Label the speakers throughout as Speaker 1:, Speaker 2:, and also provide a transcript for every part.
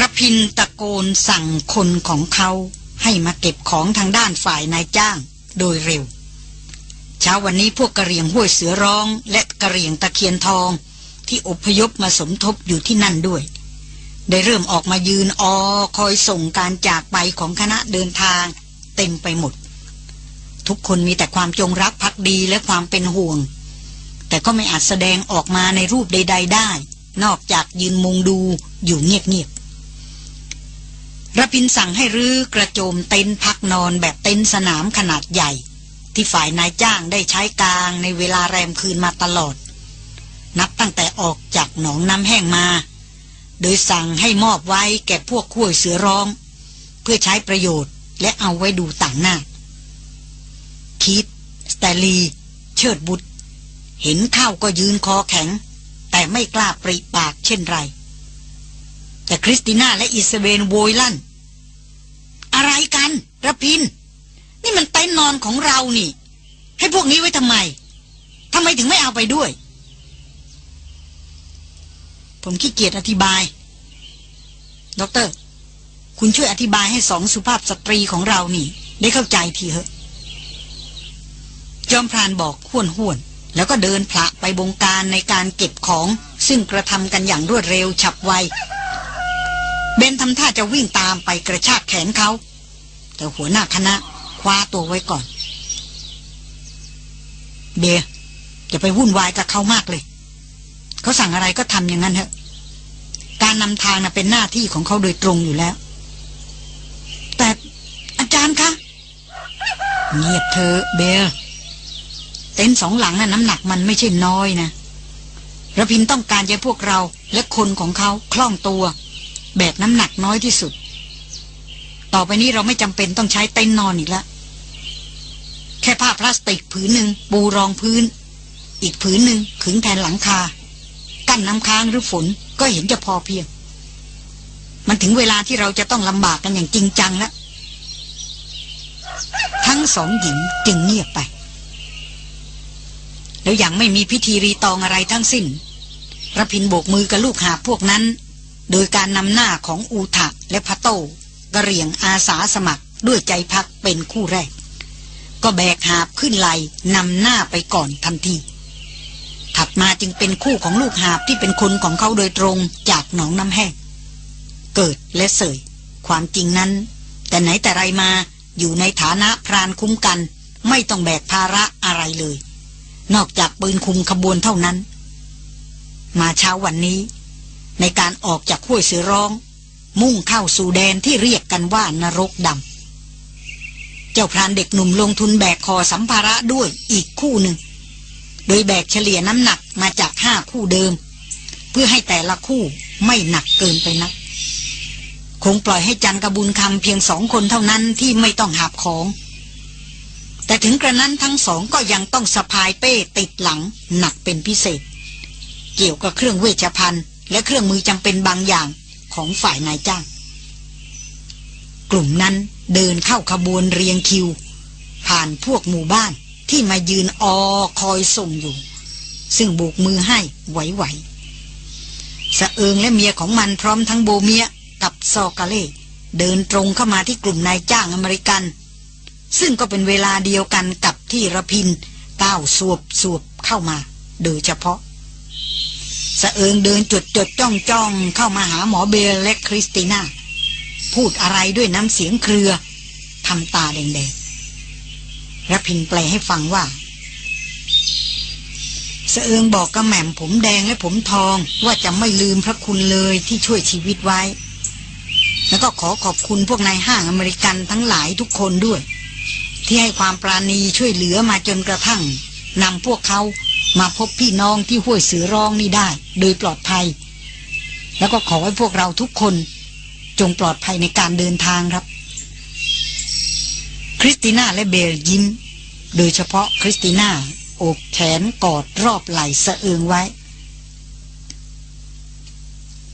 Speaker 1: รพินตะโกนสั่งคนของเขาให้มาเก็บของทางด้านฝ่ายนายจ้างโดยเร็ว เช้าวันนี้พวกกระเรียงห้วยเสือร้อง และกระเรียงตะเคียนทอง ที่อพยพมาสมทบอยู่ที่นั่นด้วย ได้เริ่มออกมายืนออคอยส่งการจากไปของคณะเดินทาง เต็มไปหมด ทุกคนมีแต่ความจงรักภักดีและความเป็นห่วง แต่ก็ไม่อาจแสดงออกมาในรูปใด ๆ ได้ นอกจากยืนมุงดูอยู่เงียบ ระพินสั่งให้รื้อกระโจมเต็นท์พักนอนแบบเต็นท์สนามขนาดใหญ่ ที่ฝ่ายนายจ้างได้ใช้กลางในเวลาแรมคืนมาตลอด นับตั้งแต่ออกจากหนองน้ำแห้งมา โดยสั่งให้มอบไว้แก่พวกขั้วเสือร้อง เพื่อใช้ประโยชน์และเอาไว้ดูต่างหน้า คิดสแตลี เชิดวุธ เห็นเข้าก็ยืนคอแข็ง แต่ไม่กล้าปริปากเช่นไรแต่คริสติน่าและอิสซาเบลโวยลั่น อะไรกันรพินทร์ นี่มันเต็นท์นอนของเรานี่ ให้พวกนี้ไว้ทำไมทำไมถึงไม่เอาไปด้วย ผมขี้เกียจอธิบาย ด็อกเตอร์ คุณช่วยอธิบายให้สองสุภาพสตรีของเรานี่ ได้เข้าใจทีเถอะ จอมพรานบอกห้วนห้วน แล้วก็เดินพละไปบงการในการเก็บของ ซึ่งกระทำกันอย่างรวดเร็วฉับไว เบนทำท่าจะวิ่งตามไปกระชากแขนเขา แต่หัวหน้าคณะคว้าตัวไว้ก่อน เบียจะไปวุ่นวายกับเขามากเลย เขาสั่งอะไรก็ทำอย่างนั้นเถอะ การนำทางนะเป็นหน้าที่ของเขาโดยตรงอยู่แล้ว แต่อาจารย์คะ เงียบเธอเบลเต็นสองหลังน่ะน้ำหนักมันไม่ใช่น้อยนะระพินต้องการจะพวกเราและคนของเขาคล่องตัว แบกน้ำหนักน้อยที่สุด ต่อไปนี้เราไม่จำเป็นต้องใช้เต็นท์นอนอีกละแค่ผ้าพลาสติกผืนหนึ่งปูรองพื้น อีกผืนหนึ่งขึงแทนหลังคา กั้นน้ำค้างหรือฝนก็เห็นจะพอเพียง มันถึงเวลาที่เราจะต้องลำบากกันอย่างจริงจังแล้วทั้งสองหญิงจึงเงียบไป แล้วยังไม่มีพิธีรีตองอะไรทั้งสิ้นระพินโบกมือกับลูกหาพวกนั้น โดยการนำหน้าของอูทะและพะโตกระเรียงอาสาสมัครด้วยใจพักเป็นคู่แรก ก็แบกหาบขึ้นไหลนำหน้าไปก่อนทันที ถัดมาจึงเป็นคู่ของลูกหาบที่เป็นคนของเขาโดยตรงจากหนองน้ำแห้งเกิดและเสย ความจริงนั้น แต่ไหนแต่ไรมาอยู่ในฐานะพรานคุ้มกัน ไม่ต้องแบกภาระอะไรเลย นอกจากปืนคุมขบวนเท่านั้น มาเช้าวันนี้ ในการออกจากห้วยเสือร้อง มุ่งเข้าสู่แดนที่เรียกกันว่านรกดำเจ้าพรานเด็กหนุ่มลงทุนแบกคอสัมภาระด้วยอีกคู่หนึ่ง โดยแบกเฉลี่ยน้ำหนักมาจากห้าคู่เดิม เพื่อให้แต่ละคู่ไม่หนักเกินไปนัก คงปล่อยให้จันกระบุญคำเพียงสองคนเท่านั้นที่ไม่ต้องหาบของ แต่ถึงกระนั้นทั้งสองก็ยังต้องสะพายเป้ติดหลังหนักเป็นพิเศษ เกี่ยวกับเครื่องเวชภัณฑ์ และเครื่องมือจำเป็นบางอย่างของฝ่ายนายจ้าง กลุ่มนั้นเดินเข้าขบวนเรียงคิว ผ่านพวกหมู่บ้านที่มายืนออคอยส่งอยู่ ซึ่งโบกมือให้ไหวๆสะเอิงและเมียของมันพร้อมทั้งโบเมียกับซอกาเล่เดินตรงเข้ามาที่กลุ่มนายจ้างอเมริกัน ซึ่งก็เป็นเวลาเดียวกันกับที่ระพินก้าวสวบสวบเข้ามา โดยเฉพาะ สะเอิงเดินจุดจดจ้องจ้องเข้ามาหาหมอเบลและคริสติน่า พูดอะไรด้วยน้ำเสียงเครือทำตาแดงๆระพินแปลให้ฟังว่าสะเอิงบอกกับแหม่มผมแดงและผมทองว่าจะไม่ลืมพระคุณเลยที่ช่วยชีวิตไว้ แล้วก็ขอขอบคุณพวกนายห้างอเมริกันทั้งหลายทุกคนด้วย ที่ให้ความปราณีช่วยเหลือมาจนกระทั่งนำพวกเขา มาพบพี่น้องที่ห้วยสือร้องนี่ได้ โดยปลอดภัย แล้วก็ขอให้พวกเราทุกคน จงปลอดภัยในการเดินทางครับ คริสติน่าและเบลยิ้ม โดยเฉพาะคริสติน่าโอบแขนกอดรอบไหล่สะเอิงไว้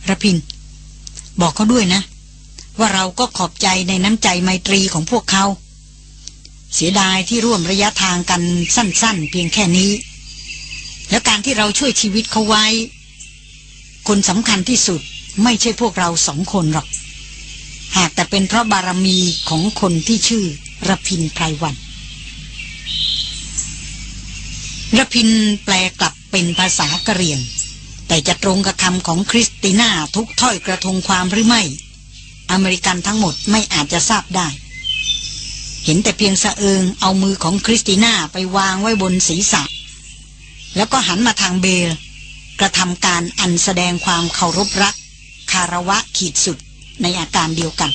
Speaker 1: ระพิน บอกเขาด้วยนะ ว่าเราก็ขอบใจในน้ำใจไมตรีของพวกเขา เสียดายที่ร่วมระยะทางกันสั้น ๆ เพียงแค่นี้ แล้วการที่เราช่วยชีวิตเขาไว้ คนสำคัญที่สุดไม่ใช่พวกเราสองคนหรอก หากแต่เป็นเพราะบารมีของคนที่ชื่อระพินไพรวันระพินแปลกลับเป็นภาษากะเหรี่ยง แต่จะตรงกับคำของคริสติน่าทุกถ้อยกระทงความหรือไม่ อเมริกันทั้งหมดไม่อาจจะทราบได้ เห็นแต่เพียงสะเอิงเอามือของคริสติน่าไปวางไว้บนศีรษะ แล้วก็หันมาทางเบล กระทำการอันแสดงความเคารพรัก คารวะขีดสุดในอาการเดียวกัน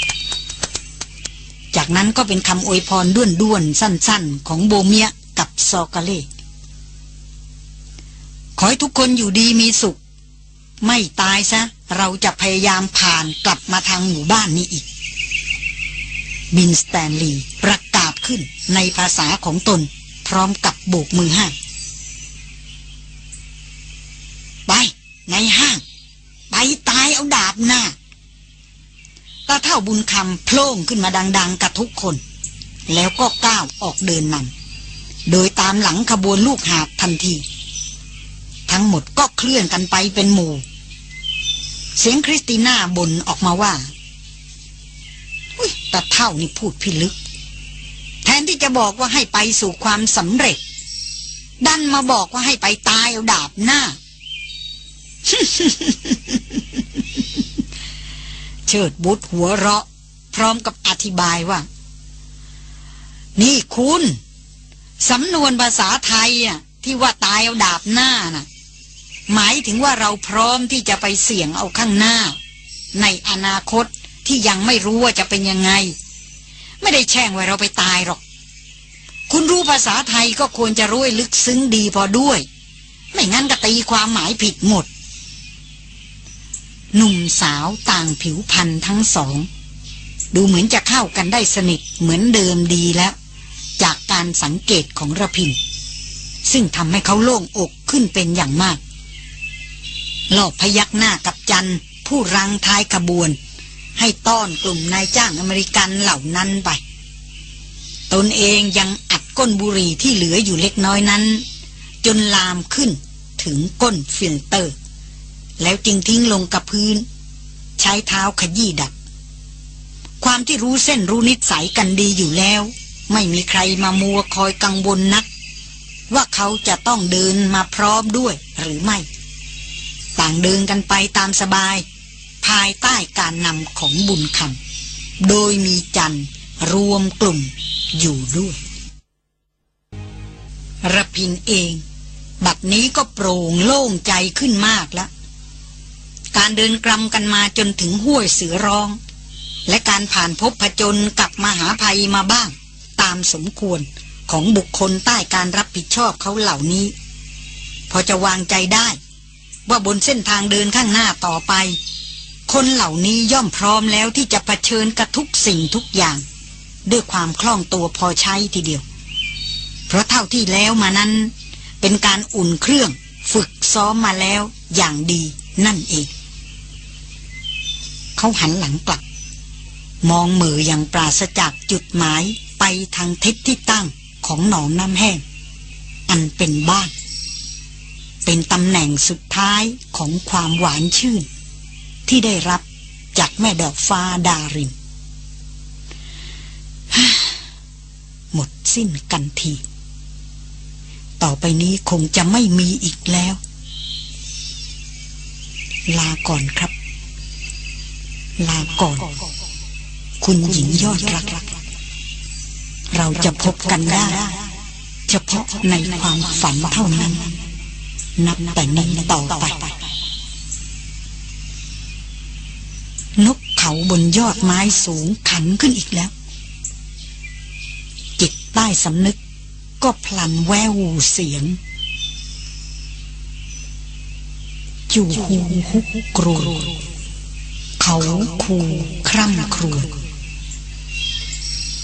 Speaker 1: จากนั้นก็เป็นคำอวยพรด้วนๆ สั้นๆ ของโบเมียกับซอกาเล่ขอให้ทุกคนอยู่ดีมีสุข ไม่ตายซะ เราจะพยายามผ่านกลับมาทางหมู่บ้านนี้อีก บินสแตนลีย์ประกาศขึ้นในภาษาของตนพร้อมกับโบกมือห้างไป ในห้าง ไปตายเอาดาบหน้าตาเท่าบุญคำโพล่งขึ้นมาดัง ๆ กับทุกคน แล้วก็ก้าวออกเดินนำโดยตามหลังขบวนลูกหาบทันที ทั้งหมดก็เคลื่อนกันไปเป็นหมู่ เสียงคริสติน่าบ่นออกมาว่าต่เท่านี่พูดพิลึก แทนที่จะบอกว่าให้ไปสู่ความสำเร็จ ดันมาบอกว่าให้ไปตายเอาดาบหน้า เชิดบุตรหัวเราะ พร้อมกับอธิบายว่า นี่คุณสำนวนภาษาไทยอะที่ว่าตายเอาดาบหน้าน่ะ หมายถึงว่าเราพร้อมที่จะไปเสี่ยงเอาข้างหน้า ในอนาคตที่ยังไม่รู้ว่าจะเป็นยังไง ไม่ได้แช่งไว้เราไปตายหรอก คุณรู้ภาษาไทยก็ควรจะรู้ลึกซึ้งดีพอด้วย ไม่งั้นก็ตีความหมายผิดหมด หนุ่มสาวต่างผิวพันธ์ทั้งสอง ดูเหมือนจะเข้ากันได้สนิทเหมือนเดิมดีแล้ว จากการสังเกตของระพิน ซึ่งทำให้เขาโล่งอกขึ้นเป็นอย่างมากหลอกพยักหน้ากับจันผู้รั้งท้ายขบวน ให้ต้อนกลุ่มนายจ้างอเมริกันเหล่านั้นไป ตนเองยังอัดก้นบุหรี่ที่เหลืออยู่เล็กน้อยนั้น จนลามขึ้นถึงก้นฟิลเตอร์ แล้วจึงทิ้งลงกับพื้น ใช้เท้าขยี้ดับ ความที่รู้เส้นรู้นิสัยกันดีอยู่แล้ว ไม่มีใครมามัวคอยกังวลนัก ว่าเขาจะต้องเดินมาพร้อมด้วยหรือไม่ ต่างเดินกันไปตามสบาย ภายใต้การนำของบุญคำโดยมีจันรวมกลุ่มอยู่ด้วยระพินเอง บัดนี้ก็โปร่งโล่งใจขึ้นมากแล้ว การเดินกลำกันมาจนถึงห้วยเสือร้อง และการผ่านพบผจญกับมหาภัยมาบ้าง ตามสมควรของบุคคลใต้การรับผิดชอบเขาเหล่านี้ พอจะวางใจได้ ว่าบนเส้นทางเดินข้างหน้าต่อไป คนเหล่านี้ย่อมพร้อมแล้วที่จะะเผชิญกับทุกสิ่งทุกอย่าง ด้วยความคล่องตัวพอใช้ทีเดียว เพราะเท่าที่แล้วมานั้น เป็นการอุ่นเครื่อง ฝึกซ้อมมาแล้วอย่างดีนั่นเอง เขาหันหลังกลับ มองมืออย่างปราศจากจุดหมายไปทางทิศที่ตั้งของหนองน้ำแห้ง อันเป็นบ้าน เป็นตำแหน่งสุดท้ายของความหวานชื่น ที่ได้รับจากแม่ดอกฟ้าดารินหมดสิ้นกันที ต่อไปนี้คงจะไม่มีอีกแล้ว ลาก่อนครับ ลาก่อน คุณหญิงยอดรัก เราจะพบกันได้ เฉพาะในความฝันเท่านั้น นับแต่นี้ต่อไป นกเขาบนยอดไม้สูงขันขึ้นอีกแล้ว จิตใต้สำนึกก็พลันแววเสียงจูหูฮุกกรู เขาคูคร่ำครวญ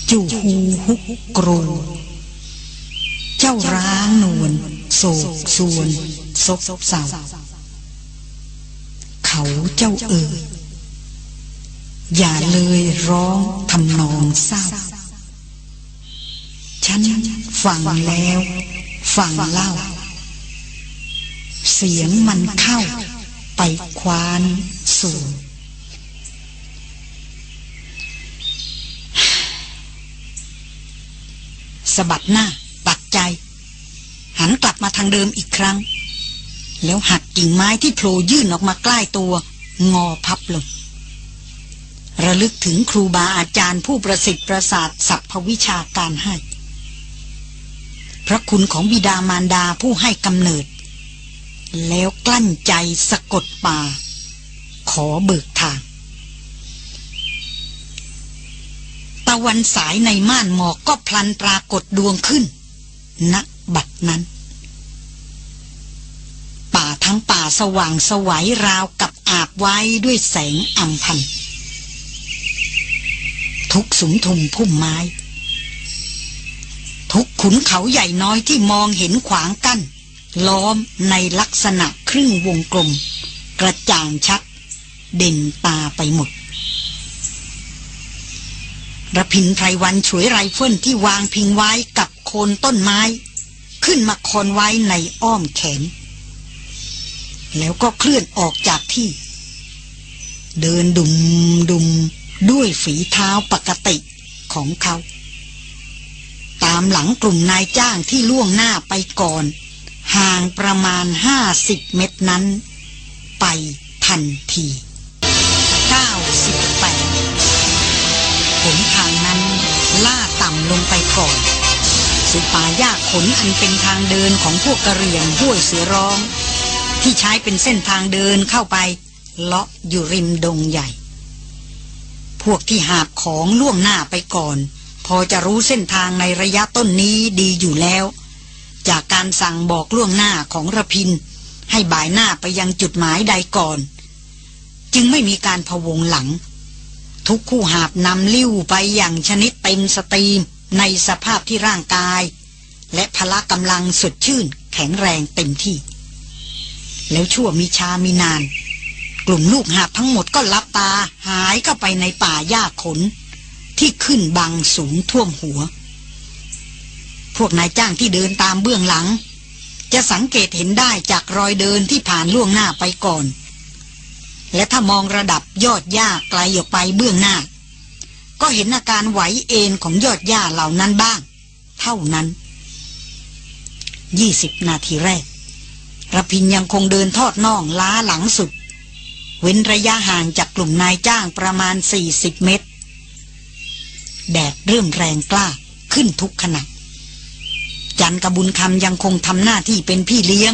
Speaker 1: จูหูฮุกกรู เจ้าร้างนวลโศกส่วนซบเศร้าเขาเจ้าเอ๋ยอย่าเลยร้องทำนองเศร้า ฉันฟังแล้วฟังเล่า เสียงมันเข้าไปควานสู่ สะบัดหน้า ตัดใจ หันกลับมาทางเดิมอีกครั้ง แล้วหักกิ่งไม้ที่โผล่ยื่นออกมาใกล้ตัว งอพับลง ระลึกถึงครูบาอาจารย์ผู้ประสิทธิ์ประสาทสัพพวิชาการให้ พระคุณของบิดามารดาผู้ให้กำเนิด แล้วกลั้นใจสะกดป่า ขอเบิกทางะวันสายในม่านหมอกก็พลันปรากฏดวงขึ้นณบัดนั้น ป่าทั้งป่าสว่างสวัยราวกับอาบไว้ด้วยแสงอัมพัน ทุกสุมทุมพุ่มไม้ ทุกขุนเขาใหญ่น้อยที่มองเห็นขวางกัน้น ล้อมในลักษณะครึ่งวงกลม กระจ่างชัด เด่นตาไปหมด ระพินไพรวันฉวยไรเฟิลที่วางพิงไว้กับโคนต้นไม้ ขึ้นมาคอนไว้ในอ้อมแขน แล้วก็เคลื่อนออกจากที่ เดินดุมดุมด้วยฝีเท้าปกติของเขา ตามหลังกลุ่มนายจ้างที่ล่วงหน้าไปก่อน ห่างประมาณห้าสิบเมตรนั้น ไปทันที ลงไปก่อนสุป่าหญ้าขนอันเป็นทางเดินของพวกกระเรียงห้วยเสือร้อง ที่ใช้เป็นเส้นทางเดินเข้าไป เลาะอยู่ริมดงใหญ่ พวกที่หาบของล่วงหน้าไปก่อน พอจะรู้เส้นทางในระยะต้นนี้ดีอยู่แล้ว จากการสั่งบอกล่วงหน้าของระพิน ให้บ่ายหน้าไปยังจุดหมายใดก่อน จึงไม่มีการพวงหลัง ทุกคู่หาบนำลิ้วไปอย่างชนิดเต็มสตรีม ในสภาพที่ร่างกาย และพละกำลังสดชื่น แข็งแรงเต็มที่ แล้วชั่วมีชามีนาน กลุ่มลูกหาบทั้งหมดก็ลับตาหายเข้าไปในป่าหญ้าขน ที่ขึ้นบังสูงท่วมหัว พวกนายจ้างที่เดินตามเบื้องหลัง จะสังเกตเห็นได้จากรอยเดินที่ผ่านล่วงหน้าไปก่อน และถ้ามองระดับยอดหญ้าไกลออกไปเบื้องหน้า ก็เห็นอาการไหวเอ็นของยอดหญ้าเหล่านั้นบ้าง เท่านั้นยี่สิบนาทีแรกระพินยังคงเดินทอดน่องล้าหลังสุด เว้นระยะห่างจากกลุ่มนายจ้างประมาณสี่สิบเมตร แดดเริ่มแรงกล้าขึ้นทุกขณะจันกระบุญคำยังคงทำหน้าที่เป็นพี่เลี้ยง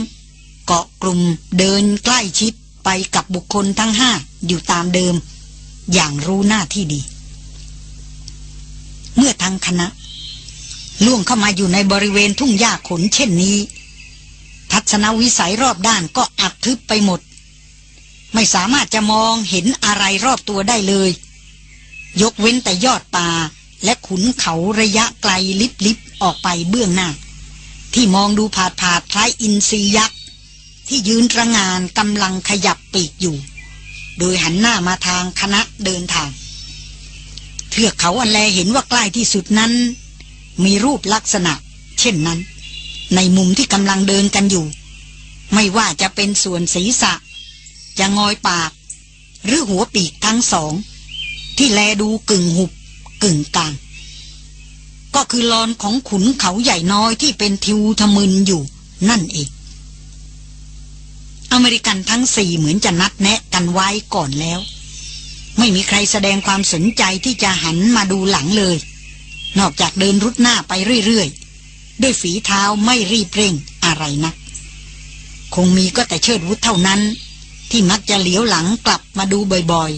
Speaker 1: เกาะกลุ่มเดินใกล้ชิดไปกับบุคคลทั้งห้าอยู่ตามเดิม อย่างรู้หน้าที่ดี เมื่อทั้งคณะ ล่วงเข้ามาอยู่ในบริเวณทุ่งหญ้าขนเช่นนี้ ทัศนวิสัยรอบด้านก็อับทึบไปหมด ไม่สามารถจะมองเห็นอะไรรอบตัวได้เลย ยกเว้นแต่ยอดป่าและขุนเขาระยะไกลลิบลิบออกไปเบื้องหน้า ที่มองดูผาดผาดคล้ายอินทรียักษ์ ที่ยืนระงานกำลังขยับปีกอยู่ โดยหันหน้ามาทางคณะเดินทาง ทือกเขาอันแลเห็นว่าใกล้ที่สุดนั้น มีรูปลักษณะ เช่นนั้น ในมุมที่กำลังเดินกันอยู่ ไม่ว่าจะเป็นส่วนศีรษะ จะงอยปาก หรือหัวปีกทั้งสอง ที่แลดูกึ่งหุบกึ่งกลาง ก็คือลอนของขุนเขาใหญ่น้อยที่เป็นทิวทมึนอยู่นั่นเอง อเมริกันทั้งสี่เหมือนจะนัดแนะกันไว้ก่อนแล้ว ไม่มีใครแสดงความสนใจที่จะหันมาดูหลังเลย นอกจากเดินรุดหน้าไปเรื่อยๆ ด้วยฝีเท้าไม่รีบเร่งอะไรนะัก คงมีก็แต่เชิดวุฒเท่านั้น ที่มักจะเหลียวหลังกลับมาดูบ่อย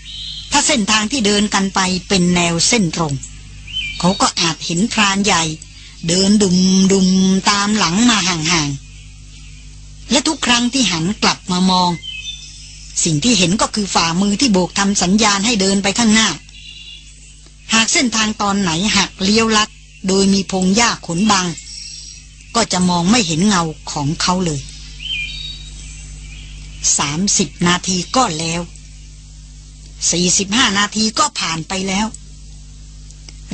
Speaker 1: ๆ ถ้าเส้นทางที่เดินกันไปเป็นแนวเส้นตรง เขาก็อาจเห็นพรานใหญ่ เดินดุมดุมตามหลังมาห่างๆ และทุกครั้งที่หันกลับมามอง สิ่งที่เห็นก็คือฝ่ามือที่โบกทำสัญญาณให้เดินไปข้างหน้า หากเส้นทางตอนไหนหักเลี้ยวลัด โดยมีพงหญ้าขนบางก็จะมองไม่เห็นเงาของเขาเลยสามสิบนาทีก็แล้วสี่สิบห้านาทีก็ผ่านไปแล้ว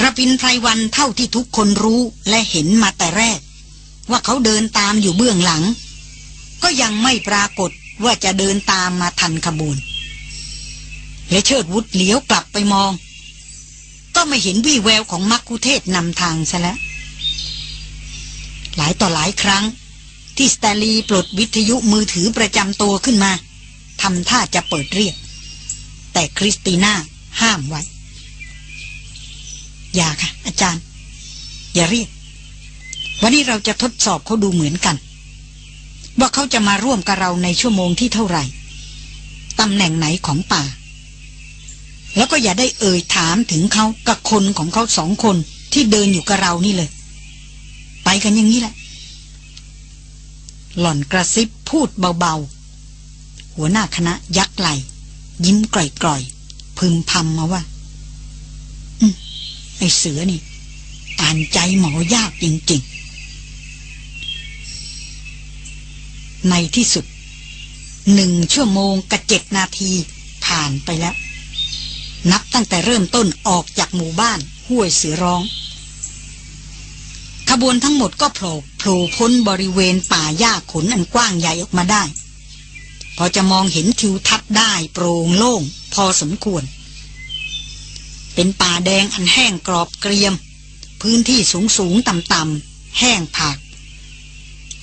Speaker 1: ระพินไพรวันเท่าที่ทุกคนรู้และเห็นมาแต่แรก ว่าเขาเดินตามอยู่เบื้องหลัง ก็ยังไม่ปรากฏ ว่าจะเดินตามมาทันขบวน และเชิดวุฒเลี้ยวกลับไปมอง ก็ไม่เห็นวี่แววของมักคุเทศนำทางซะแล้ว หลายต่อหลายครั้ง ที่สแตลีปลดวิทยุมือถือประจำตัวขึ้นมาทำท่าจะเปิดเรียก แต่คริสติน่าห้ามไว้ อย่าค่ะ อาจารย์ อย่าเรียก วันนี้เราจะทดสอบเขาดูเหมือนกัน ว่าเขาจะมาร่วมกับเราในชั่วโมงที่เท่าไหร่ตำแหน่งไหนของป่า แล้วก็อย่าได้เอ่ยถามถึงเขากับคนของเขาสองคนที่เดินอยู่กับเรานี่เลย ไปกันอย่างนี้แหละ หล่อนกระซิบพูดเบาๆ หัวหน้าคณะยักไหล ยิ้มกร่อยๆ พึมพำมาว่าอืมไอเสือนี่ อ่านใจหมอยากจริงๆ ในที่สุดหนึ่งชั่วโมงกับเจ็ดนาทีผ่านไปแล้ว นับตั้งแต่เริ่มต้นออกจากหมู่บ้านห้วยเสือร้อง ขบวนทั้งหมดก็โผล่โผล่พ้นบริเวณป่าหญ้าขนอันกว้างใหญ่ออกมาได้ พอจะมองเห็นทิวทัศน์ได้โปร่งโล่ง พอสมควร เป็นป่าแดงอันแห้งกรอบเกรียม พื้นที่สูงสูงต่ำต่ำแห้งผาก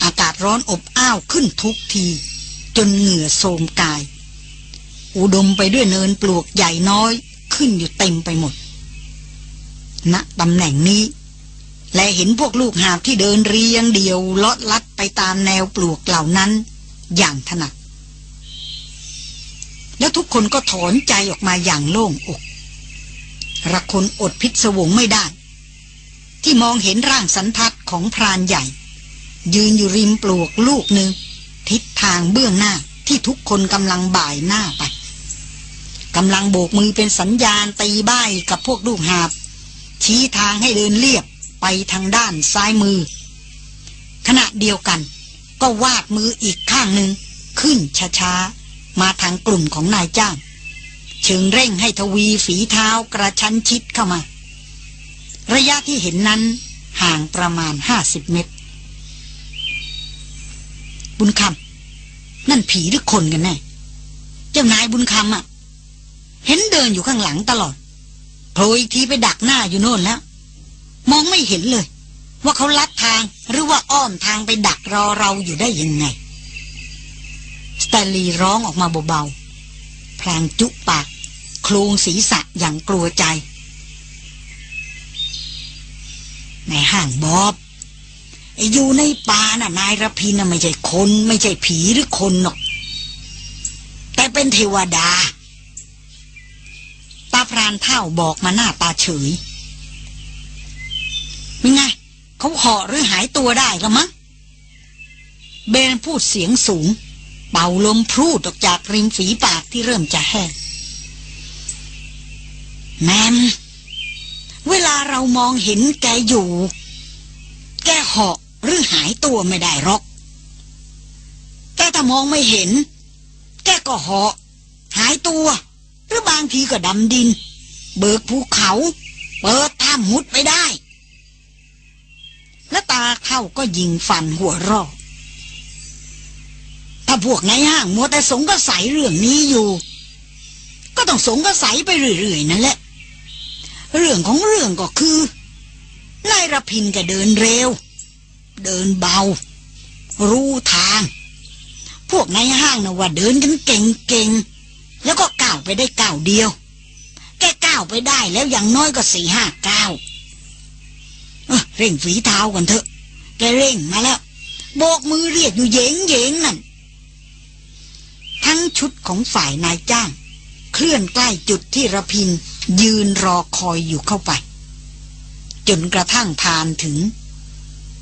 Speaker 1: อากาศร้อนอบอ้าวขึ้นทุกที จนเหงื่อโสมกาย อุดมไปด้วยเนินปลวกใหญ่น้อยขึ้นอยู่เต็มไปหมดณตำแหน่งนี้ และเห็นพวกลูกหาบที่เดินเรียงเดียวลอดลัดไปตามแนวปลวกเหล่านั้น อย่างถนัดแล้วทุกคนก็ถอนใจออกมาอย่างโล่งอกระคนอดพิศวงไม่ได้ ที่มองเห็นร่างสันทัดของพรานใหญ่ ยืนอยู่ริมปลวกลูกหนึ่ง ทิศทางเบื้องหน้าที่ทุกคนกำลังบ่ายหน้าไปกำลังโบกมือเป็นสัญญาณตีบ้ายกับพวกลูกหาบ ชี้ทางให้เดินเรียบไปทางด้านซ้ายมือ ขณะเดียวกัน ก็วาดมืออีกข้างหนึ่งขึ้นช้าๆ มาทางกลุ่มของนายจ้างเชิงเร่งให้ทวีฝีเท้ากระชั้นชิดเข้ามา ระยะที่เห็นนั้นห่างประมาณห้าสิบเมตร บุญคำนั่นผีหรือคนกันแน่ เจ้านายบุญคำอะ เห็นเดินอยู่ข้างหลังตลอดโผล่อีกทีไปดักหน้าอยู่โน่นแล้ว มองไม่เห็นเลย ว่าเขาลัดทางหรือว่าอ้อมทางไปดักรอเราอยู่ได้ยังไง สแตลลีร้องออกมาเบาๆพลางจุปากโครงศีรษะอย่างกลัวใจ ในห้างบอบ อยู่ในป่าน่ะนายรพินไม่ใช่คน ไม่ใช่ผีหรือคนหรอก แต่เป็นเทวดาตาพรานเท่าบอกมาหน้าตาเฉยยังไงเขาเหาะหรือหายตัวได้ละมั้งเบนพูดเสียงสูง เป่าลมพรูดออกจากริมฝีปากที่เริ่มจะแห้งแมมเวลาเรามองเห็นแกอยู่ แกเหาะ หรือหายตัวไม่ได้หรอกแต่ถ้ามองไม่เห็น แกก็เหาะหายตัว หรือบางทีก็ดำดิน เบิกภูเขา เปิดถ้ำมุดไปได้ และตาเข้าก็ยิงฟันหัวรอถ้าพวกในห้างมัวแต่สงก็ใสเรื่องนี้อยู่ ก็ต้องสงก็ใสไปเรื่อยๆนั่นแหละ เรื่องของเรื่องก็คือนายรพินก็เดินเร็ว เดินเบา รู้ทาง พวกในห้างนะว่าเดินกันเก่งๆ แล้วก็ก้าวไปได้ก้าวเดียว แกก้าวไปได้แล้วอย่างน้อยก็สี่ห้าก้าวเร่งฝีเท้ากันเถอะ แกเร่งมาแล้ว โบกมือเรียกอยู่เยงเยงนั่น ทั้งชุดของฝ่ายนายจ้าง เคลื่อนใกล้จุดที่ระพินยืนรอคอยอยู่เข้าไป จนกระทั่งผ่านถึง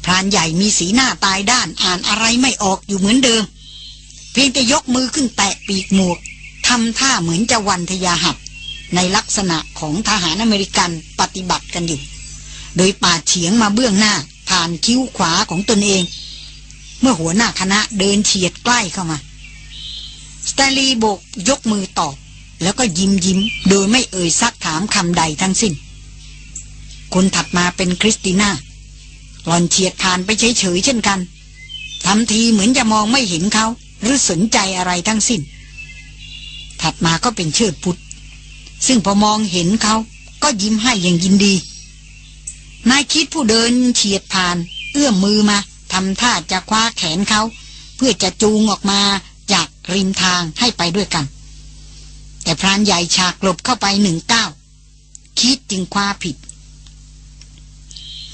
Speaker 1: พรานใหญ่มีสีหน้าตายด้านอ่านอะไรไม่ออกอยู่เหมือนเดิม เพียงแต่ยกมือขึ้นแตะปีกหมวกทำท่าเหมือนจะวันทยาหับในลักษณะของทหารอเมริกันปฏิบัติกันอยู่ โดยปาดเฉียงมาเบื้องหน้าผ่านคิ้วขวาของตนเอง เมื่อหัวหน้าคณะเดินเฉียดใกล้เข้ามา สแตนลีย์โบกยกมือตอบ แล้วก็ยิ้มยิ้มโดยไม่เอ่ยซักถามคำใดทั้งสิ้น คนถัดมาเป็นคริสติน่า หล่อนเฉียดผ่านไปเฉยๆเช่นกันทำทีเหมือนจะมองไม่เห็นเขา หรือสนใจอะไรทั้งสิ้น ถัดมาก็เป็นเชิดพุทธซึ่งพอมองเห็นเขาก็ยิ้มให้อย่างยินดี นายคิดผู้เดินเฉียดผ่าน เอื้อมมือมาททำท่าจะคว้าแขนเขา เพื่อจะจูงออกมาจากริมทางให้ไปด้วยกัน แต่พรานใหญ่ฉากหลบเข้าไปหนึ่งก้าวคิดจึงคว้าผิด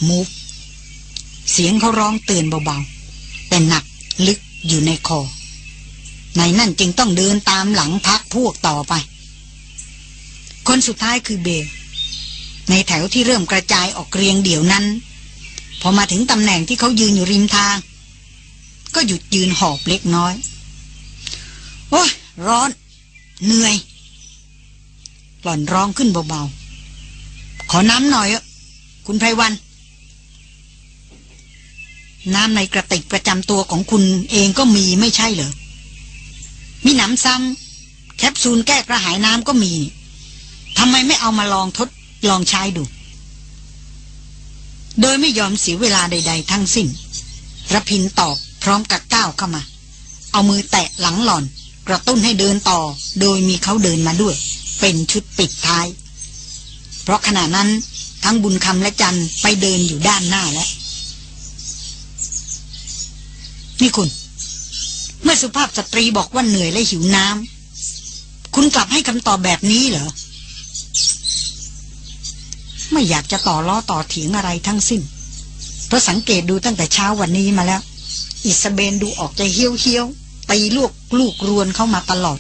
Speaker 1: มูฟ เสียงเขาร้องเตือนเบาๆ แต่หนักลึกอยู่ในคอ ในนั่นจึงต้องเดินตามหลังพักพวกต่อไป คนสุดท้ายคือเบลในแถวที่เริ่มกระจายออกเรียงเดี่ยวนั้น พอมาถึงตำแหน่งที่เขายืนอยู่ริมทาง ก็หยุดยืนหอบเล็กน้อย โอ้ยร้อน เหนื่อย หล่อนร้องขึ้นเบาๆ ขอน้ำหน่อยอะคุณไพรวัน น้ำในกระติกประจำตัวของคุณเองก็มีไม่ใช่เหรอ มีหนำซ้ำแคปซูลแก้กระหายน้ำก็มี ทำไมไม่เอามาลองทดลองใช้ดู โดยไม่ยอมเสียเวลาใด ๆ ทั้งสิ้นระพินตอบพร้อมกับก้าวเข้ามา เอามือแตะหลังหล่อน กระตุ้นให้เดินต่อ โดยมีเขาเดินมาด้วย เป็นชุดปิดท้าย เพราะขณะนั้นทั้งบุญคำและจันไปเดินอยู่ด้านหน้าแล้ว นี่คุณ เมื่อสุภาพสตรีบอกว่าเหนื่อยและหิวน้ำคุณกลับให้คำตอบแบบนี้เหรอ ไม่อยากจะต่อล้อต่อเถียงอะไรทั้งสิ้น เพราะสังเกตดูตั้งแต่เช้าวันนี้มาแล้ว อิสเบนดูออกจะเฮี้ยวเฮี้ยวตีลูกลูกรวนเข้ามาตลอด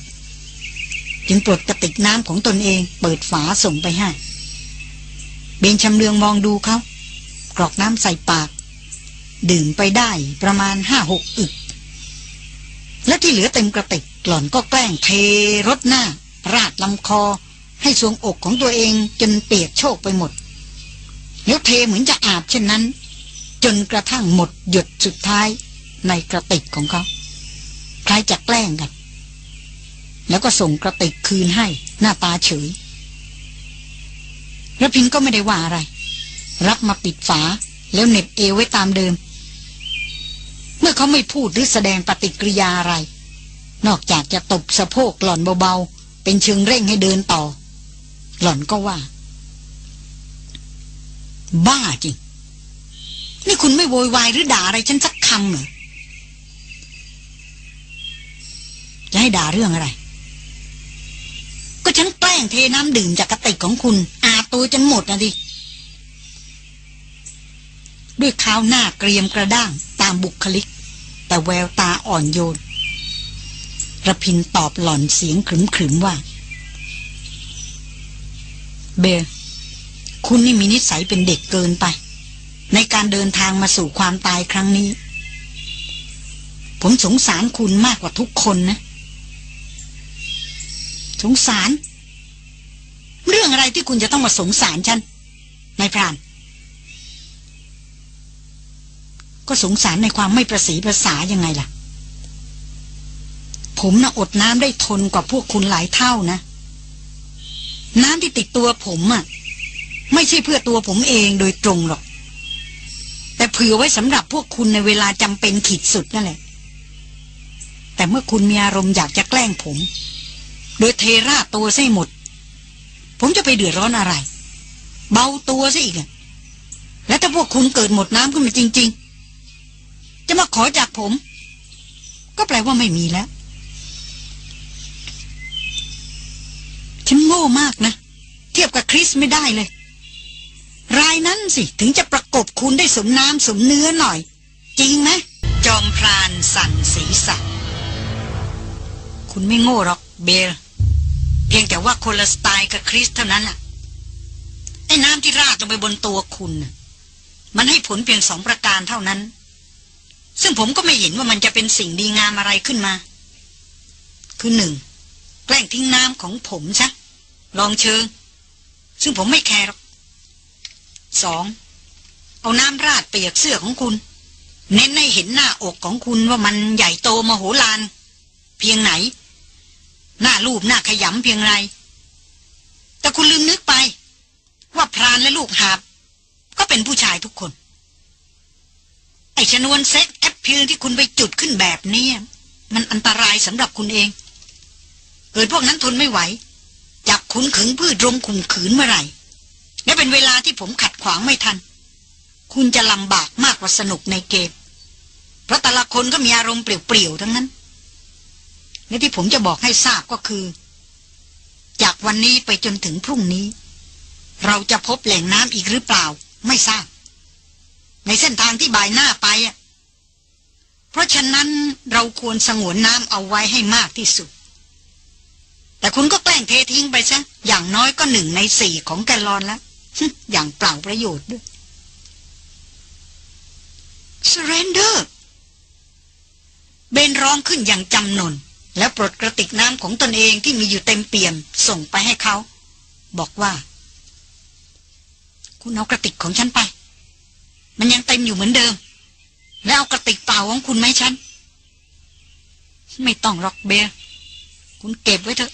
Speaker 1: จึงปลดกระติกน้ำของตนเอง เปิดฝาส่งไปให้ เบนชำเลืองมองดูเขากรอกน้ำใส่ปาก ดื่มไปได้ประมาณห้าหกอึก และที่เหลือเต็มกระติกหล่อนก็แกล้งเทรถหน้า ราดลำคอ ให้สวงอกของตัวเองจนเปียกโชกไปหมด แล้วเทเหมือนจะอาบเช่นนั้น จนกระทั่งหมดหยดสุดท้ายในกระติกของเขาใครจะแกล้งกัน แล้วก็ส่งกระติกคืนให้หน้าตาเฉยระพินก็ไม่ได้ว่าอะไร รับมาปิดฝาแล้วเน็บเอวไว้ตามเดิม เมื่อเขาไม่พูดหรือแสดงปฏิกิริยาอะไร นอกจากจะตบสะโพกหล่อนเบาๆ เป็นเชิงเร่งให้เดินต่อ หล่อนก็ว่า บ้าจริง นี่คุณไม่โวยวายหรือด่าอะไรฉันสักคำเหรอจะให้ด่าเรื่องอะไร ก็ฉันแกล้งเทน้ำดื่มจากกระติกของคุณ อาตัวจนหมดนะดิ ด้วยข้าวหน้าเกรียมกระด้างามบุคลิก แต่แววตาอ่อนโยนระพินตอบหล่อนเสียงขรึมๆว่า เบลคุณนี่มีนิสัยเป็นเด็กเกินไป ในการเดินทางมาสู่ความตายครั้งนี้ ผมสงสารคุณมากกว่าทุกคนนะ สงสาร เรื่องอะไรที่คุณจะต้องมาสงสารฉันนายพราน ก็สงสารในความไม่ประสีภาษายังไงล่ะ ผมน่ะอดน้ำได้ทนกว่าพวกคุณหลายเท่านะ น้ำที่ติดตัวผมอะ่ะ ไม่ใช่เพื่อตัวผมเองโดยตรงหรอก แต่เผื่อไว้สำหรับพวกคุณในเวลาจำเป็นขีดสุดนั่นแหละ แต่เมื่อคุณมีอารมณ์อยากจะแกล้งผม โดยเทราตัวซะหมด ผมจะไปเดือดร้อนอะไร เบาตัวซะอีกแล้วถ้าพวกคุณเกิดหมดน้ำขึ้นมาจริง จะมาขอจากผม ก็แปลว่าไม่มีแล้ว ฉันโง่มากนะ เทียบกับคริสไม่ได้เลย รายนั้นสิถึงจะประกบคุณได้สมน้ำสมเนื้อหน่อย จริงไหมจอมพรานสั่นสีสันคุณไม่โง่หรอกเบล เพียงแต่ว่าคนละสไตล์กับคริสเท่านั้นล่ะไอ้น้ำที่ราดลงไปบนตัวคุณ มันให้ผลเพียงสองประการเท่านั้น ซึ่งผมก็ไม่เห็นว่ามันจะเป็นสิ่งดีงามอะไรขึ้นมา คือหนึ่งแกล้งทิ้งน้ำของผมซะลองเชิง ซึ่งผมไม่แคร์หรอกสองเอาน้ำราดเปียกเสื้อของคุณ เน้นให้เห็นหน้าอกของคุณว่ามันใหญ่โตมโหฬารเพียงไหน หน้ารูปหน้าขยำเพียงไร แต่คุณลืมนึกไป ว่าพรานและลูกหาบ ก็เป็นผู้ชายทุกคน ไอชนวนเซ็กแอ เพิลที่คุณไปจุดขึ้นแบบนี้ มันอันตรายสำหรับคุณเอง เกิดพวกนั้นทนไม่ไหว จับคุณขึงพืชรงข่มขืนเมื่อไหร่ และเป็นเวลาที่ผมขัดขวางไม่ทัน คุณจะลำบากมากกว่าสนุกในเกม เพราะแต่ละคนก็มีอารมณ์เปลี่ยวๆทั้งนั้นและที่ผมจะบอกให้ทราบก็คือ จากวันนี้ไปจนถึงพรุ่งนี้ เราจะพบแหล่งน้ำอีกหรือเปล่า ไม่ทราบ ในเส้นทางที่บ่ายหน้าไปอะ เพราะฉะนั้นเราควรสงวนน้ำเอาไว้ให้มากที่สุด แต่คุณก็แกล้งเททิ้งไปซะ อย่างน้อยก็หนึ่งในสี่ของแกลลอนแล้ว อย่างเปล่าประโยชน์ด้วย surrender เบนร้องขึ้นอย่างจำนน แล้วปลดกระติกน้ำของตนเองที่มีอยู่เต็มเปี่ยม ส่งไปให้เขา บอกว่า คุณเอากระติกของฉันไป มันยังเต็มอยู่เหมือนเดิม แล้วเอากระติกเปล่าของคุณไหมฉัน ไม่ต้องหรอกเบร์คุณเก็บไว้เถอะ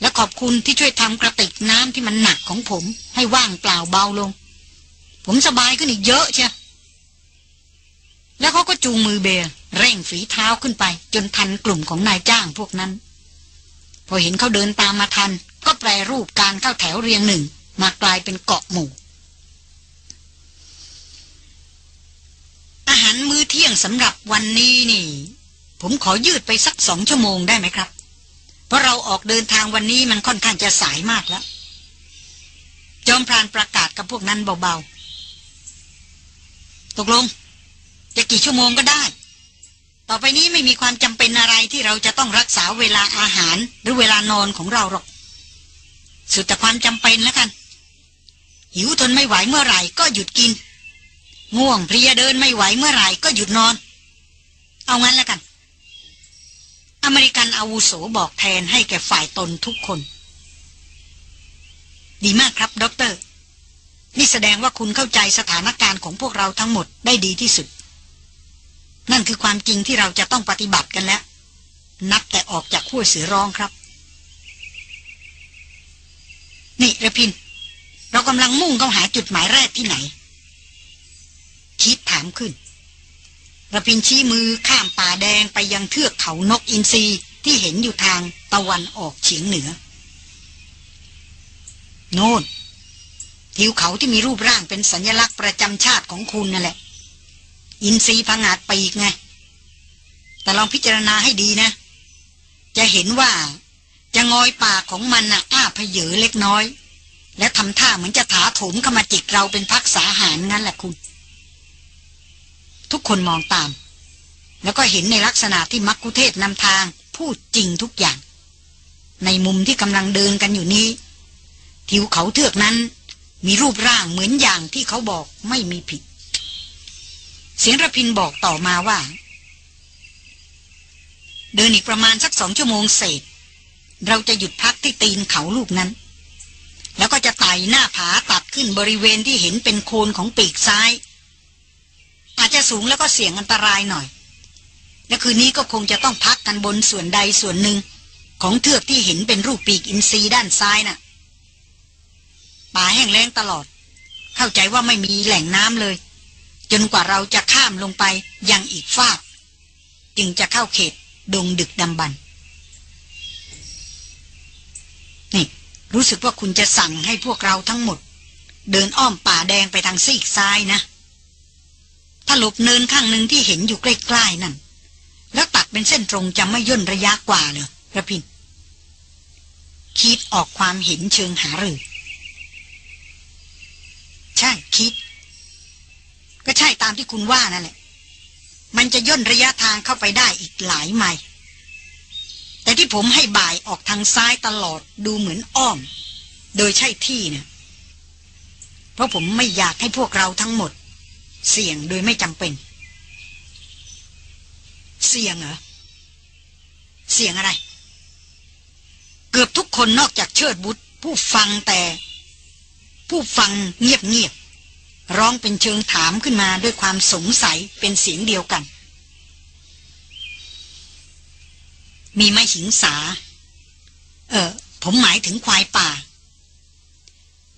Speaker 1: และขอบคุณที่ช่วยทำกระติกน้ำที่มันหนักของผม ให้ว่างเปล่าเบาลง ผมสบายขึ้นอีกเยอะเชียแล้วเขาก็จูงมือเบร์เร่งฝีเท้าขึ้นไป จนทันกลุ่มของนายจ้างพวกนั้น พอเห็นเขาเดินตามมาทัน ก็แปลรูปการเข้าแถวเรียงหนึ่ง มากลายเป็นเกาะหมู่ารมื้อเที่ยงสำหรับวันนี้นี่ ผมขอยืดไปสักสองชั่วโมงได้ไหมครับ เพราะเราออกเดินทางวันนี้มันค่อนข้างจะสายมากแล้ว จอมพรานประกาศกับพวกนั้นเบาๆ ตกลง จะกี่ชั่วโมงก็ได้ ต่อไปนี้ไม่มีความจำเป็นอะไรที่เราจะต้องรักษาเวลาอาหารหรือเวลานอนของเราหรอก สุดแต่ความจำเป็นแล้วกัน หิวทนไม่ไหวเมื่อไหร่ก็หยุดกิน ง่วงเพลียเดินไม่ไหวเมื่อไหร่ก็หยุดนอน เอางั้นแล้วกัน อเมริกันอาวุโสบอกแทนให้แก่ฝ่ายตนทุกคน ดีมากครับด็อกเตอร์นี่แสดงว่าคุณเข้าใจสถานการณ์ของพวกเราทั้งหมดได้ดีที่สุด นั่นคือความจริงที่เราจะต้องปฏิบัติกันแล้ว นับแต่ออกจากห้วยเสือร้องครับ นี่รพินทร์ เรากำลังมุ่งเข้าหาจุดหมายแรกที่ไหน คิดถามขึ้นระพินชี้มือข้ามป่าแดงไปยังเทือกเขานกอินทรีที่เห็นอยู่ทางตะวันออกเฉียงเหนือ โน่นทิวเขาที่มีรูปร่างเป็นสัญลักษณ์ประจำชาติของคุณนั่นแหละ อินทรีพังอาจไปอีกไง แต่ลองพิจารณาให้ดีนะ จะเห็นว่าจะงอยปากของมันนะอ้าพเยอเล็กน้อย และทำท่าเหมือนจะถาโถมเข้ามาจิกเราเป็นพักษาหารงั้นแหละคุณ ทุกคนมองตาม แล้วก็เห็นในลักษณะที่มักคุเทศนำทางพูดจริงทุกอย่าง ในมุมที่กำลังเดินกันอยู่นี้ ทิวเขาเทือกนั้น มีรูปร่างเหมือนอย่างที่เขาบอกไม่มีผิด เสียงระพินบอกต่อมาว่า เดินอีกประมาณสักสองชั่วโมงเศษ เราจะหยุดพักที่ตีนเขาลูกนั้น แล้วก็จะไต่หน้าผาตัดขึ้นบริเวณที่เห็นเป็นโคนของปีกซ้าย อาจจะสูงแล้วก็เสี่ยงอันตรายหน่อย และคืนนี้ก็คงจะต้องพักกันบนส่วนใดส่วนหนึ่ง ของเทือกที่เห็นเป็นรูปปีกอินทรีด้านซ้ายนะ่ะป่าแห้งแล้งตลอด เข้าใจว่าไม่มีแหล่งน้ำเลย จนกว่าเราจะข้ามลงไปยังอีกฟาก จึงจะเข้าเขตดงดึกดำบรรนี่รู้สึกว่าคุณจะสั่งให้พวกเราทั้งหมด เดินอ้อมป่าแดงไปทางซีกซ้ายนะ ถ้าหลบเนินข้างหนึ่งที่เห็นอยู่ใกล้ๆนั่น แล้วตัดเป็นเส้นตรงจะไม่ย่นระยะกว่าเลยระพินคิดออกความเห็นเชิงหารือ ใช่คิด ก็ใช่ตามที่คุณว่านั่นแหละ มันจะย่นระยะทางเข้าไปได้อีกหลายไมล์แต่ที่ผมให้บ่ายออกทางซ้ายตลอดดูเหมือนอ้อม โดยใช่ที่เนะเพราะผมไม่อยากให้พวกเราทั้งหมด เสี่ยงโดยไม่จำเป็น เสี่ยงเหรอ เสี่ยงอะไร เกือบทุกคนนอกจากเชิดบุตร ผู้ฟังแต่ ผู้ฟังเงียบร้องเป็นเชิงถามขึ้นมาด้วยความสงสัยเป็นเสียงเดียวกัน มีไม่หิงสา เออผมหมายถึงควายป่า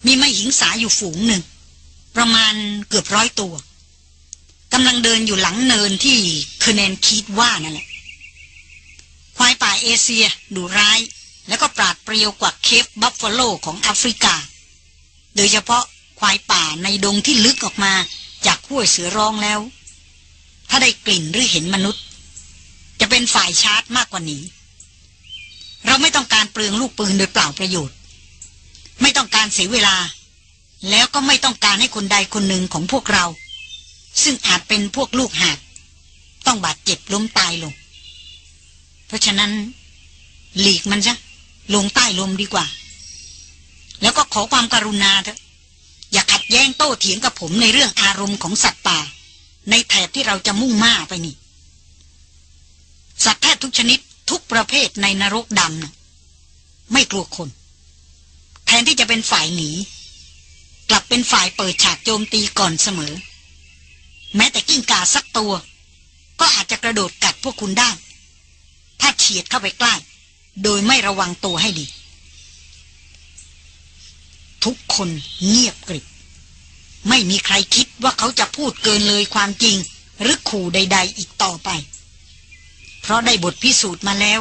Speaker 1: มีไม่หิงสาอยู่ฝูงหนึ่งประมาณเกือบร้อยตัวำลังเดินอยู่หลังเนินที่คือแนนคิดว่านั่นแหละ ควายป่าเอเชียดุร้าย แล้วก็ปราดเปรียวกว่าเคฟบัฟฟาโลของแอฟริกา โดยเฉพาะควายป่าในดงที่ลึกออกมาจากขั้วยเสือร้องแล้ว ถ้าได้กลิ่นหรือเห็นมนุษย์ จะเป็นฝ่ายชาร์จมากกว่านี้ เราไม่ต้องการเปลืองลูกปืนโดยเปล่าประโยชน์ ไม่ต้องการเสียเวลา แล้วก็ไม่ต้องการให้คนใดคนหนึ่งของพวกเรา ซึ่งอาจเป็นพวกลูกหาด ต้องบาดเจ็บล้มตายลง เพราะฉะนั้น หลีกมันซะลงใต้ลมดีกว่า แล้วก็ขอความการุณาเถอะอย่าขัดแย้งโต้เถียงกับผมในเรื่องอารมณ์ของสัตว์ป่า ในแถบที่เราจะมุ่งมาไปนี่ สัตว์แทบทุกชนิดทุกประเภทในนรกดำนะไม่กลัวคน แทนที่จะเป็นฝ่ายหนี กลับเป็นฝ่ายเปิดฉากโจมตีก่อนเสมอ แม้แต่กิ้งก่าสักตัว ก็อาจจะกระโดดกัดพวกคุณได้ ถ้าเฉียดเข้าไปใกล้ โดยไม่ระวังตัวให้ดี ทุกคนเงียบกริบ ไม่มีใครคิดว่าเขาจะพูดเกินเลยความจริง หรือขู่ใด ๆ อีกต่อไป เพราะได้บทพิสูจน์มาแล้ว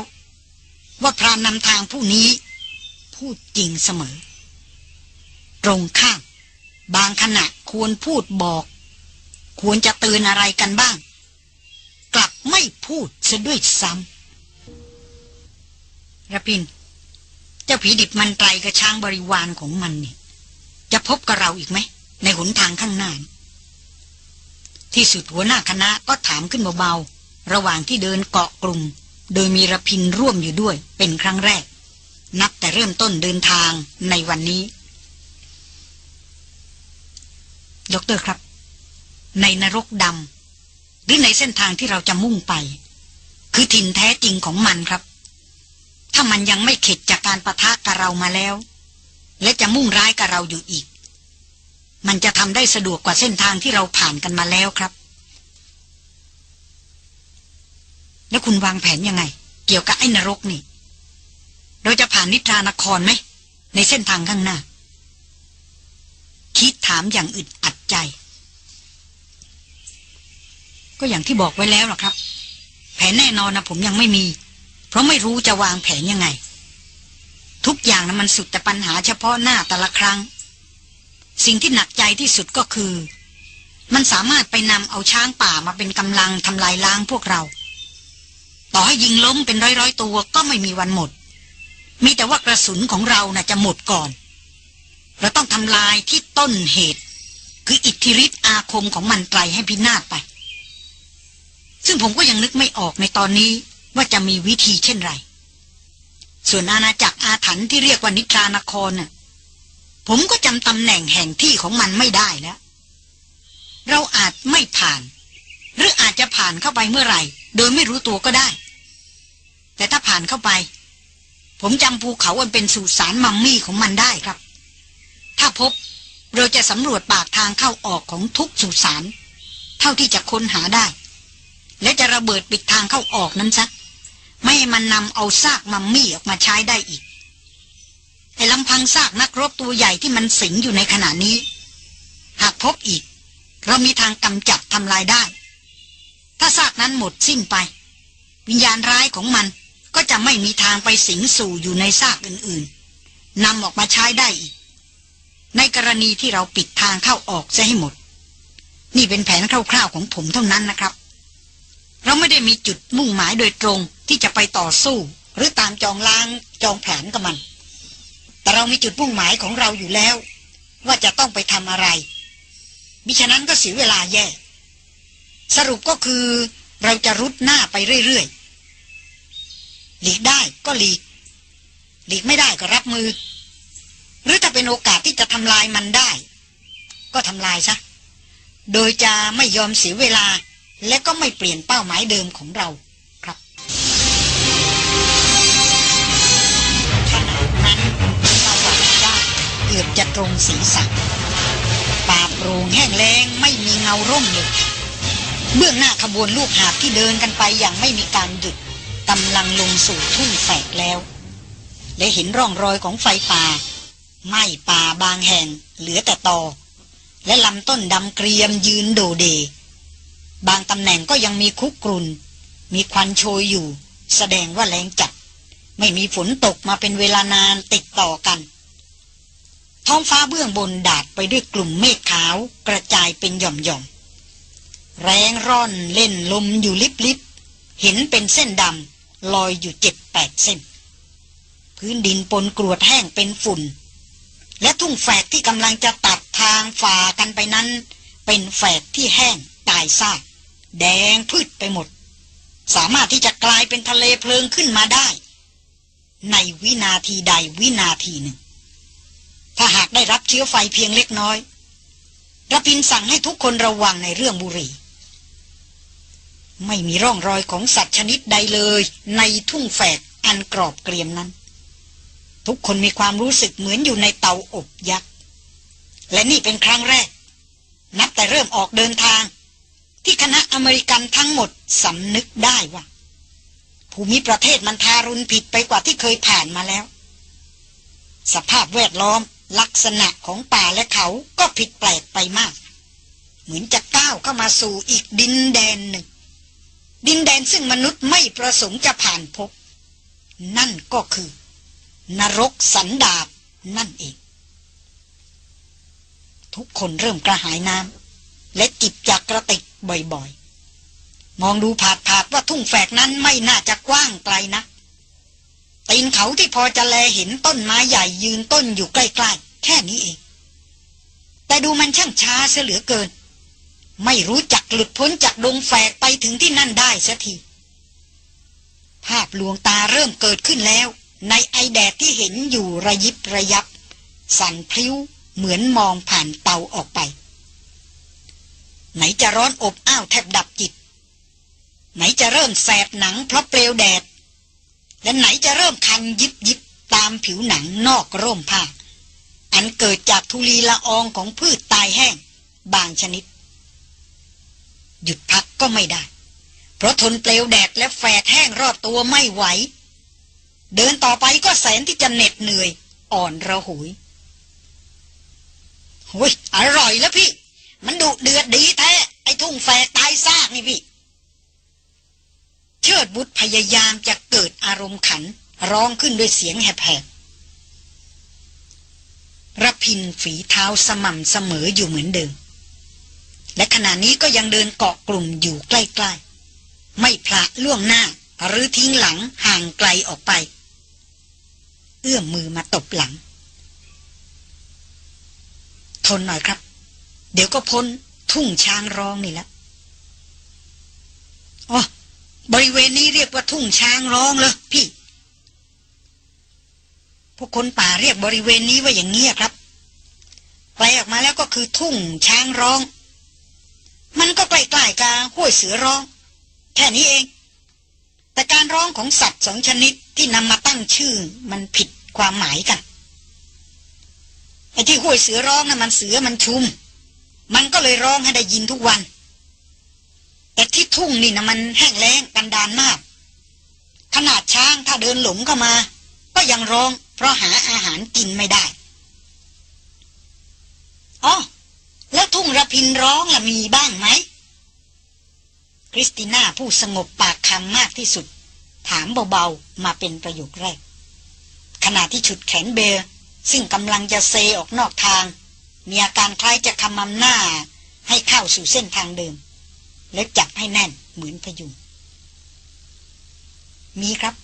Speaker 1: ว่าพรานนำทางผู้นี้ พูดจริงเสมอ ตรงข้ามบางขณะควรพูดบอก ควรจะเตือนอะไรกันบ้าง กลับไม่พูดซะด้วยซ้ำระพิน เจ้าผีดิบมันไตรกับช้างบริวารของมันเนี่ยจะพบกับเราอีกไหม ในหนทางข้างหน้า ที่สุดหัวหน้าคณะก็ถามขึ้นเบาๆ ระหว่างที่เดินเกาะกลุ่ม โดยมีระพินร่วมอยู่ด้วย เป็นครั้งแรก นับแต่เริ่มต้นเดินทางในวันนี้ ดรครับ ในนรกดำหรือในเส้นทางที่เราจะมุ่งไป คือถิ่นแท้จริงของมันครับ ถ้ามันยังไม่เข็ดจากการประทะกับเรามาแล้ว และจะมุ่งร้ายกับเราอยู่อีก มันจะทำได้สะดวกกว่าเส้นทางที่เราผ่านกันมาแล้วครับ แล้วคุณวางแผนยังไง เกี่ยวกับไอ้นรกนี่ เราจะผ่านนิทรานครไหมในเส้นทางข้างหน้า คิดถามอย่างอึดอัดใจ ก็อย่างที่บอกไว้แล้วล่ะครับ แผนแน่นอนนะผมยังไม่มี เพราะไม่รู้จะวางแผนยังไง ทุกอย่างนะมันสุดแต่ปัญหาเฉพาะหน้าแต่ละครั้ง สิ่งที่หนักใจที่สุดก็คือ มันสามารถไปนำเอาช้างป่ามาเป็นกำลังทำลายล้างพวกเรา ต่อให้ยิงล้มเป็นร้อยๆตัวก็ไม่มีวันหมด มีแต่ว่ากระสุนของเรานะ่ะจะหมดก่อน เราต้องทำลายที่ต้นเหตุ คืออิทธิฤทธิอาคมของมันไตรให้พินาศไป ซึ่งผมก็ยังนึกไม่ออกในตอนนี้ว่าจะมีวิธีเช่นไร ส่วนอาณาจักรอาถรรพ์ที่เรียกว่านิทรานครน่ะผมก็จำตำแหน่งแห่งที่ของมันไม่ได้แล้ว เราอาจไม่ผ่าน หรืออาจจะผ่านเข้าไปเมื่อไหร่ โดยไม่รู้ตัวก็ได้ แต่ถ้าผ่านเข้าไป ผมจำภูเขาอันเป็นสุสานมัมมี่ของมันได้ครับ ถ้าพบเราจะสำรวจปากทางเข้าออกของทุกสุสาน เท่าที่จะค้นหาได้ และจะระเบิดปิดทางเข้าออกนั้นซะไม่ให้มันนำเอาซากมัมมี่ออกมาใช้ได้อีกแต่ลำพังซากนักรบตัวใหญ่ที่มันสิงอยู่ในขณะนี้ หากพบอีก เรามีทางกำจัดทำลายได้ ถ้าซากนั้นหมดสิ้นไป วิญญาณร้ายของมันก็จะไม่มีทางไปสิงสู่อยู่ในซากอื่นๆนำออกมาใช้ได้อีก ในกรณีที่เราปิดทางเข้าออกจะให้หมด นี่เป็นแผนคร่าวๆของผมเท่านั้นนะครับ เราไม่ได้มีจุดมุ่งหมายโดยตรงที่จะไปต่อสู้ หรือตามจองล้างจองแผนกับมัน แต่เรามีจุดมุ่งหมายของเราอยู่แล้ว ว่าจะต้องไปทำอะไร มิฉะนั้นก็เสียเวลาแย่ สรุปก็คือเราจะรุดหน้าไปเรื่อยๆ หลีกได้ก็หลีก หลีกไม่ได้ก็รับมือ หรือถ้าเป็นโอกาสที่จะทำลายมันได้ ก็ทำลายซะ โดยจะไม่ยอมเสียเวลา และก็ไม่เปลี่ยนเป้าหมายเดิมของเราครับขนาดนั้นเกือบจะตรงศีรษะป่าโปร่งแห้งแล้งไม่มีเงาร่มเลยเบื้องหน้าขบวนลูกหาบที่เดินกันไปอย่างไม่มีการหยุดกำลังลงสู่ทุ่งแฝกแล้ว และเห็นร่องรอยของไฟป่าไหม้ป่าบางแห่งเหลือแต่ตอ และลำต้นดำเกรียมยืนโดเด บางตำแหน่งก็ยังมีคุกกรุน มีควันโชยอยู่ แสดงว่าแรงจัด ไม่มีฝนตกมาเป็นเวลานานติดต่อกัน ท้องฟ้าเบื้องบนดาดไปด้วยกลุ่มเมฆขาวกระจายเป็นหย่อมๆ แรงร่อนเล่นลมอยู่ลิบลิบเห็นเป็นเส้นดำลอยอยู่เจ็ดแปดเส้น พื้นดินปนกรวดแห้งเป็นฝุ่น และทุ่งแฝกที่กำลังจะตัดทางฝ่ากันไปนั้น เป็นแฝกที่แห้งตายซาก แดงพืชไปหมด สามารถที่จะกลายเป็นทะเลเพลิงขึ้นมาได้ ในวินาทีใดวินาทีหนึ่ง ถ้าหากได้รับเชื้อไฟเพียงเล็กน้อยระพินสั่งให้ทุกคนระวังในเรื่องบุหรี่ ไม่มีร่องรอยของสัตว์ชนิดใดเลย ในทุ่งแฝกอันกรอบเกรียมนั้น ทุกคนมีความรู้สึกเหมือนอยู่ในเตาอบยักษ์ และนี่เป็นครั้งแรก นับแต่เริ่มออกเดินทาง ที่คณะอเมริกันทั้งหมดสำนึกได้ว่า ภูมิประเทศมันทารุณผิดไปกว่าที่เคยผ่านมาแล้ว สภาพแวดล้อมลักษณะของป่าและเขาก็ผิดแปลกไปมาก เหมือนจะก้าวเข้ามาสู่อีกดินแดนหนึ่ง ดินแดนซึ่งมนุษย์ไม่ประสงค์จะผ่านพบ นั่นก็คือ นรกสันดาบนั่นเอง ทุกคนเริ่มกระหายน้ำ และจิบจากกระติกบ่อยๆ มองดูผาดผาดว่าทุ่งแฝกนั้นไม่น่าจะกว้างไกลนะตีนเขาที่พอจะแลเห็นต้นไม้ใหญ่ยืนต้นอยู่ใกล้ๆ แค่นี้เอง แต่ดูมันช่างช้าเสียเหลือเกิน ไม่รู้จักหลุดพ้นจากดงแฝกไปถึงที่นั่นได้เสียที ภาพลวงตาเริ่มเกิดขึ้นแล้ว ในไอแดดที่เห็นอยู่ระยิบระยับ สั่นพลิ้วเหมือนมองผ่านเตาออกไป ไหนจะร้อนอบอ้าวแทบดับจิต ไหนจะเริ่มแสบหนังเพราะเปลวแดด และไหนจะเริ่มคันยิบยิบตามผิวหนังนอกร่มผ้า อันเกิดจากทุลีละอองของพืชตายแห้ง บางชนิด หยุดพักก็ไม่ได้ เพราะทนเปลวแดดและแฝดแห้งรอบตัวไม่ไหว เดินต่อไปก็แสนที่จะเหน็ดเหนื่อย อ่อนระหุยโอ้ยอร่อยแล้วพี่ มันดุเดือดดีแท้ ไอ้ทุ่งแฝกตายซากนี่พี่ เชิดบุตรพยายามจะเกิดอารมณ์ขัน ร้องขึ้นด้วยเสียงแหบๆรพินฝีเท้าสม่ำเสมออยู่เหมือนเดิม และขณะนี้ก็ยังเดินเกาะกลุ่มอยู่ใกล้ๆ ไม่พละล่วงหน้าหรือทิ้งหลังห่างไกลออกไป เอื้อมมือมาตบหลัง ทนหน่อยครับ เดี๋ยวก็พ้นทุ่งช้างร้องนี่แล้วอ๋อบริเวณนี้เรียกว่าทุ่งช้างร้องเลยพี่ พวกคนป่าเรียกบริเวณนี้ว่าอย่างเงี้ยครับไปออกมาแล้วก็คือทุ่งช้างร้อง มันก็ใกล้ๆกับห้วยเสือร้อง แค่นี้เอง แต่การร้องของสัตว์สองชนิดที่นำมาตั้งชื่อมันผิดความหมายกันไอ้ที่ห้วยเสือร้องนะ่ะมันเสือมันชุม มันก็เลยร้องให้ได้ยินทุกวัน แต่ที่ทุ่งนี่นะมันแห้งแล้งกันดานมาก ขนาดช้างถ้าเดินหลงเข้ามา ก็ยังร้องเพราะหาอาหารกินไม่ได้อ๋อแล้วทุ่งระพินร้องล่ะมีบ้างไหม คริสติน่าผู้สงบปากคำมากที่สุด ถามเบาๆ มาเป็นประโยคแรก ขณะที่ฉุดแขนเบลซึ่งกำลังจะเซออกนอกทาง มีอาการคล้ายจะคำมำหน้า ให้เข้าสู่เส้นทางเดิม แล้วจับให้แน่นเหมือนพยุง มีครับ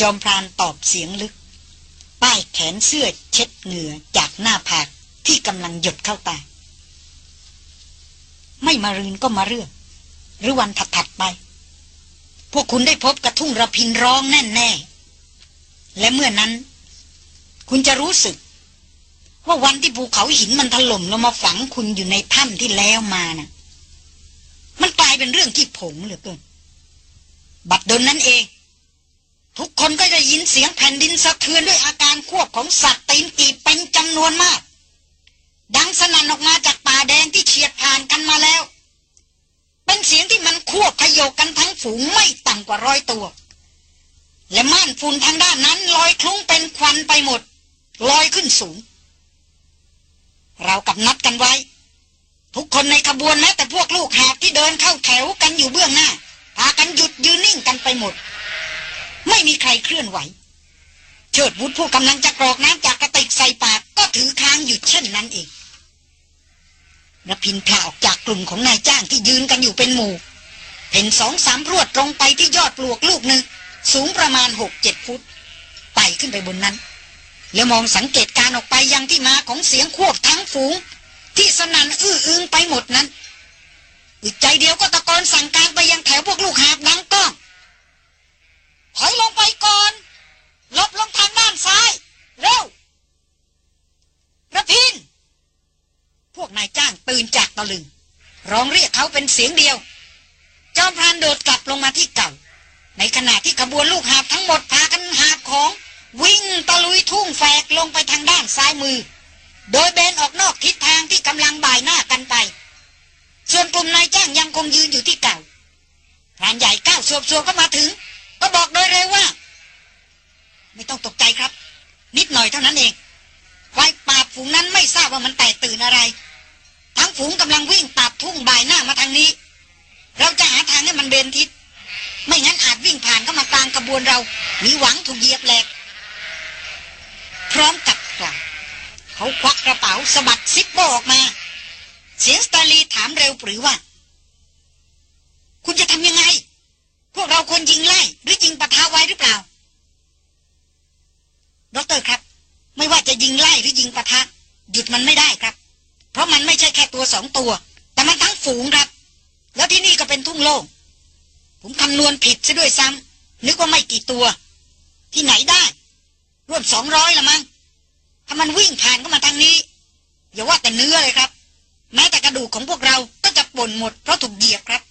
Speaker 1: จอมพรานตอบเสียงลึก ป้ายแขนเสื้อเช็ดเหงื่อจากหน้าผากที่กำลังหยดเข้าตา ไม่มารืนก็มาเรื่อง หรือวันถัดๆไป พวกคุณได้พบกระทุ่งระพินร้องแน่แน่และเมื่อนั้น คุณจะรู้สึก ว่าวันที่ภูเขาหินมันถล่มลงมาฝังคุณอยู่ในถ้ำที่แล้วมานะ่ะ มันกลายเป็นเรื่องที่ผงเหลือเกิน บัดดลนั้นเอง ทุกคนก็จะยินเสียงแผ่นดินสะเทือนด้วยอาการควบของสัตว์ตีนกีเป็นจำนวนมาก ดังสนั่นออกมาจากป่าแดงที่เฉียดผ่านกันมาแล้ว เป็นเสียงที่มันควบขยโกกันทั้งฝูงไม่ต่ำกว่าร้อยตัว และม่านฝุ่นทางด้านนั้นลอยคลุ้งเป็นควันไปหมด ลอยขึ้นสูง เรากับนัดกันไว้ ทุกคนในขบวนแม้แต่พวกลูกหาบที่เดินเข้าแถวกันอยู่เบื้องหน้า พากันหยุดยืนนิ่งกันไปหมด ไม่มีใครเคลื่อนไหว เชิดวุฒผู้กำลังจะกรอกน้ำจากกระติกใส่ปากก็ถือค้างอยู่เช่นนั้นเองระพินพลาออกจากกลุ่มของนายจ้างที่ยืนกันอยู่เป็นหมู่เห็นสองสามพรวดตรงไปที่ยอดปลวกลูกหนึ่งสูงประมาณหกเจ็ดฟุตไต่ขึ้นไปบนนั้น แล้วมองสังเกตการออกไปยังที่มาของเสียงควบทั้งฝูง ที่สนั่นอื้ออึงไปหมดนั้นอีกใจเดียวก็ตะโกนสั่งการไปยังแถวพวกลูกหาบนังก้องถอยลงไปก่อนลบลงทางด้านซ้าย เร็วระพิน พวกนายจ้างตื่นจากตะลึง ร้องเรียกเขาเป็นเสียงเดียว จอมพรานโดดกลับลงมาที่เก่า ในขณะที่ขบวนลูกหาบทั้งหมดพากันหาบของ วิ่งตะลุยทุ่งแฝกลงไปทางด้านซ้ายมือ โดยเบนออกนอกทิศทางที่กำลังบ่ายหน้ากันไป ส่วนกลุ่มนายจ้างยังคงยืนอยู่ที่เก่าพรานใหญ่ก้าวสวบๆวก็มาถึง ก็บอกโดยเร็วว่า ไม่ต้องตกใจครับ นิดหน่อยเท่านั้นเองควายป่าฝูงนั้นไม่ทราบว่ามันแตกตื่นอะไร ทั้งฝูงกำลังวิ่งตัดทุ่งบ่ายหน้ามาทางนี้ เราจะหาทางให้มันเบนทิศไม่งั้นอาจวิ่งผ่านเข้ามากลางกระบวนเรา มีหวังถูกเหยียบแหลก พร้อมกับกล่าวเขาควักกระเป๋าสะบัดซิปโบออกมา เสียงสตาลีถามเร็วปรือว่า คุณจะทำยังไง พวกเราควรยิงไล่ หรือยิงปะทะไว้หรือเปล่าดรครับ ไม่ว่าจะยิงไล่หรือยิงปะทะ หยุดมันไม่ได้ครับ เพราะมันไม่ใช่แค่ตัวสองตัว แต่มันทั้งฝูงครับ แล้วที่นี่ก็เป็นทุ่งโล่งผมคำนวณผิดซะด้วยซ้ำนึกว่าไม่กี่ตัว ที่ไหนได้ ร่วมสองร้อยละมั้งถ้ามันวิ่งผ่านเข้ามาทางนี้ อย่าว่าแต่เนื้อเลยครับ แม้แต่กระดูกของพวกเราก็จะป่นหมดเพราะถูกเหยียบครับ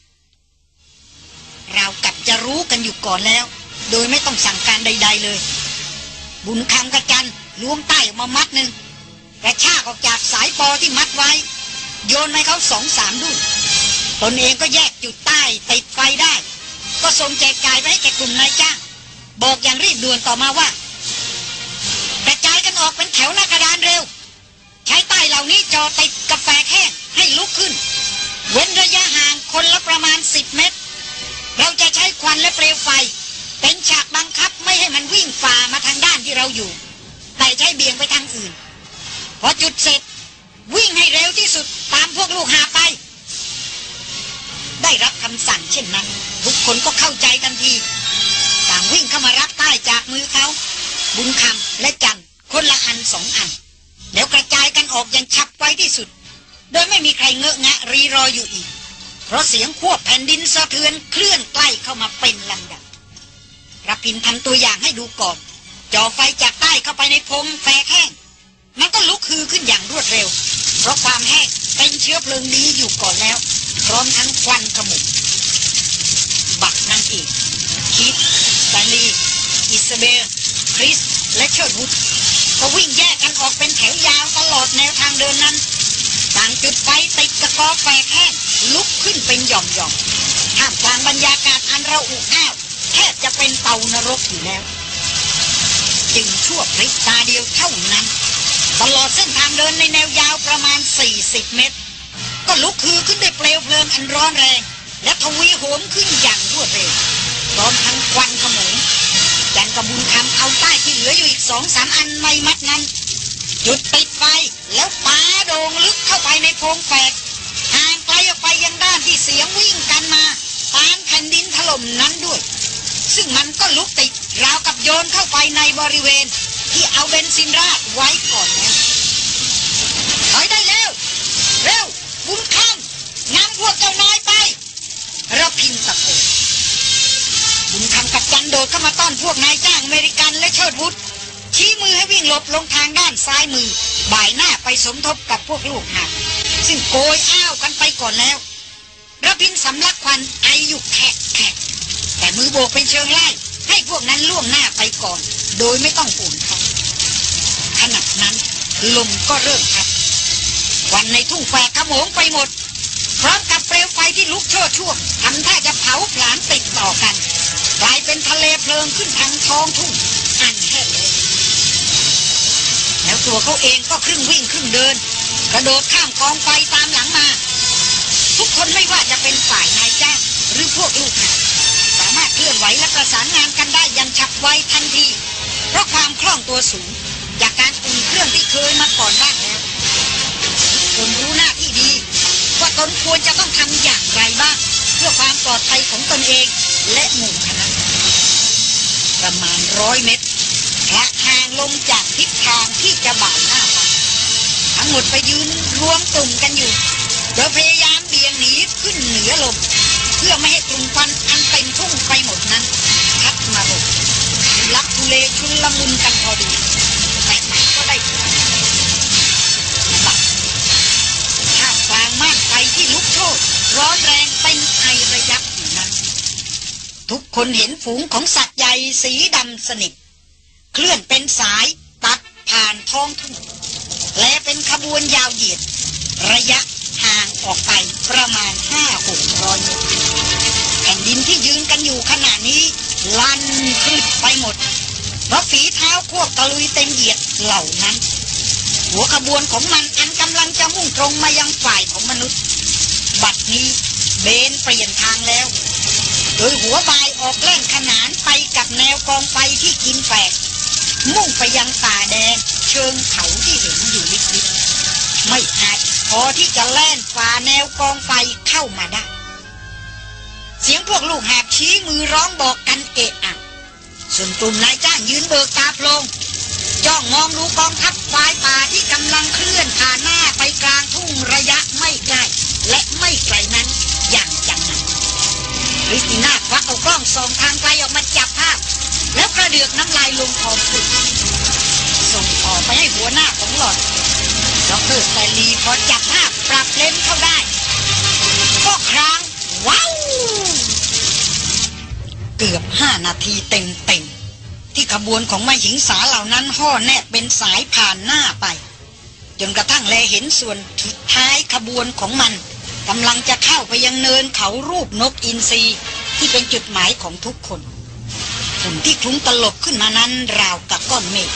Speaker 1: เรากับจะรู้กันอยู่ก่อนแล้ว โดยไม่ต้องสั่งการใด ๆเลย บุญคำกระจันล้วงใต้ออกมามัดหนึ่งกระชากออกจากสายปอที่มัดไว้ โยนให้เขาสองสามดุนตนเองก็แยกจุดใต้ติดไฟได้ ก็ส่งแจกจ่ายไปให้แก่กลุ่มนายจ้าง บอกอย่างรีบด่วนต่อมาว่า กระจายกันออกเป็นแถวหน้ากระดานเร็ว ใช้ใต้เหล่านี้จอติดกาแฟแห้งให้ลุกขึ้น เว้นระยะห่างคนละประมาณสิบเมตร เราจะใช้ควันและเปลวไฟ เป็นฉากบังคับไม่ให้มันวิ่งฝ่ามาทางด้านที่เราอยู่ แต่ใช้เบี่ยงไปทางอื่น พอจุดเสร็จ วิ่งให้เร็วที่สุดตามพวกลูกหาไป ได้รับคำสั่งเช่นนั้น ทุกคนก็เข้าใจทันที ต่างวิ่งเข้ามารับใต้จากมือเขา บุญคำและจันคนละอันสองอันแล้วกระจายกันออกอย่างฉับไวที่สุด โดยไม่มีใครเงอะงะรีรออยู่อีก เพราะเสียงควบแผ่นดินสะเทือนเคลื่อนใกล้เข้ามาเป็นลำดับรับพินทำตัวอย่างให้ดูก่อนจ่อไฟจากใต้เข้าไปในพงแฝกแห้ง มันก็ลุกคือขึ้นอย่างรวดเร็ว เพราะความแห้งเป็นเชื้อเพลิงดีอยู่ก่อนแล้ว พร้อมทั้งควันขมุกบักนางเอกคิดบาลีอิสเบล คริสและเชิดวุฒก็วิ่งแยกกันออกเป็นแถวยาวตลอดแนวทางเดินนั้นต่างจุดไฟติดตะกอแฝกแห้งลุกขึ้นเป็นหย่อมๆท่ามกลางบรรยากาศอันระอุอ้าวแทบจะเป็นเตานรกอยู่แล้ว จึงชั่วพริบตาเดียวเท่านั้น ตลอดเส้นทางเดินในแนวยาวประมาณ 40 เมตร ก็ลุกคือขึ้นด้วยเปลวเพลิงอันร้อนแรง และทวีโหมขึ้นอย่างรวดเร็วพร้อมทั้งควันขโมง จันกระบุญคำเอาใต้ที่เหลืออยู่อีกสองสามอันไม่มัดนั้น จุดติดไฟแล้วปาโด่งลึกเข้าไปในโพรงแฝกห่างไกลออกไปยังด้านที่เสียงวิ่งกันมาตามแผ่นดินถล่มนั้นด้วย ซึ่งมันก็ลุกติดราวกับโยนเข้าไปในบริเวณ ที่เอาเบนซินราดไว้ก่อนแล้วถอยได้แล้วเร็วบุญคำนำพวกเจ้านายไประพินตะโกนบุญคำกับันโดดเข้ามาต้อนพวกนายจ้างอเมริกันและเชิดวุฒชี้มือให้วิ่งหลบลงทางด้านซ้ายมือ บ่ายหน้าไปสมทบกับพวกลูกหักซึ่งโกยอ้าวกันไปก่อนแล้วระพินสำลักควันไออยู่แขกแขกแต่มือโบกเป็นเชิงไล่ให้พวกนั้นล่วงหน้าไปก่อน โดยไม่ต้องปุ่นเขาขณะนั้นลมก็เริ่มพัดควันในทุ่งแฝกขโมงไปหมดพร้อมกับเปลวไฟที่ลุกโชดช่วงทำท่าจะเผาผลาญติดต่อกัน กลายเป็นทะเลเพลิงขึ้นทางท้องทุ่งอันแห้งแล้วตัวเขาเองก็ครึ่งวิ่งครึ่งเดิน กระโดดข้ามกองไฟตามหลังมา ทุกคนไม่ว่าจะเป็นฝ่ายนายจ้างหรือพวกลูกหาสามารถเคลื่อนไหวและประสานงานกันได้อยังฉับไวทันที เพราะความคล่องตัวสูง จากการอุ่นเครื่องที่เคยมาก่อนบ้างแล้วคนรู้หน้าที่ดี ว่าตนควรจะต้องทำอย่างไรบ้าง เพื่อความปลอดภัยของตนเองและหมู่คณะ ประมาณร้อยเมตรละห่างลงจากทิศทางที่จะบ่ายหน้าไปทั้งหมดไปยืนรวมกลุ่มกันอยู่โดยพยายามเบี่ยงหนีขึ้นเหนือลม เพื่อไม่ให้กลุ่มควันอันเต็มทุ่งไปหมดนั้นพัดมาลงลักทุเลชุนละมุนกันพอดีแต่มันก็ได้ผลบัดท่ามกลางมานไฟที่ลุกโชนร้อนแรงเป็นไอระยับอยู่นั้น ทุกคนเห็นฝูงของสัตว์ใหญ่สีดำสนิท เคลื่อนเป็นสายตัดผ่านท้องทุ่งและเป็นขบวนยาวเหยียด ระยะห่างออกไปประมาณห้าหกร้อยเมตรแผ่นดินที่ยืนกันอยู่ขณะนี้ ลั่นคลึกไปหมดเพราะฝีเท้าควบตะลุยเต็มเหยียดเหล่านั้น หัวขบวนของมันอันกำลังจะมุ่งตรงมายังฝ่ายของมนุษย์ บัดนี้เบนเปลี่ยนทางแล้ว โดยหัวบายออกเล่นขนานไปกับแนวกองไฟที่กินแฝกมุ่งไปยังป่าแดงเชิงเขาที่เห็นอยู่ลิบๆไม่อาจพอที่จะแล่นฝ่าแนวกองไฟเข้ามาได้ เสียงพวกลูกแหบชี้มือร้องบอกกันเอะอะส่วนกลุ่มนายจ้างยืนเบิกตาโพลงจ้องมองดูกองทัพควายป่าที่กำลังเคลื่อนผ่านหน้าไปกลางทุ่งระยะไม่ใกล้และไม่ไกลนั้นอย่างจังหัน ริสติน่าควักเอากล้องส่องทางไกลออกมาจับภาพ แล้วกระเดือกน้ำลายลงคอฝึกส่งออกไปให้หัวหน้าของหล่อน ดร.สแตนลีย์พอจับภาพปรับเลนส์เข้าได้ ก็ครางว้าวเกือบห้านาทีเต็มเต็มๆที่ขบวนของมาหญิงสาเหล่านั้นห้อแน่บเป็นสายผ่านหน้าไป จนกระทั่งแลเห็นส่วนสุดท้ายขบวนของมัน กำลังจะเข้าไปยังเนินเขารูปนกอินทรีที่เป็นจุดหมายของทุกคนฝุ่นที่คลุ้งตลบขึ้นมานั้นราวกับก้อนเมฆ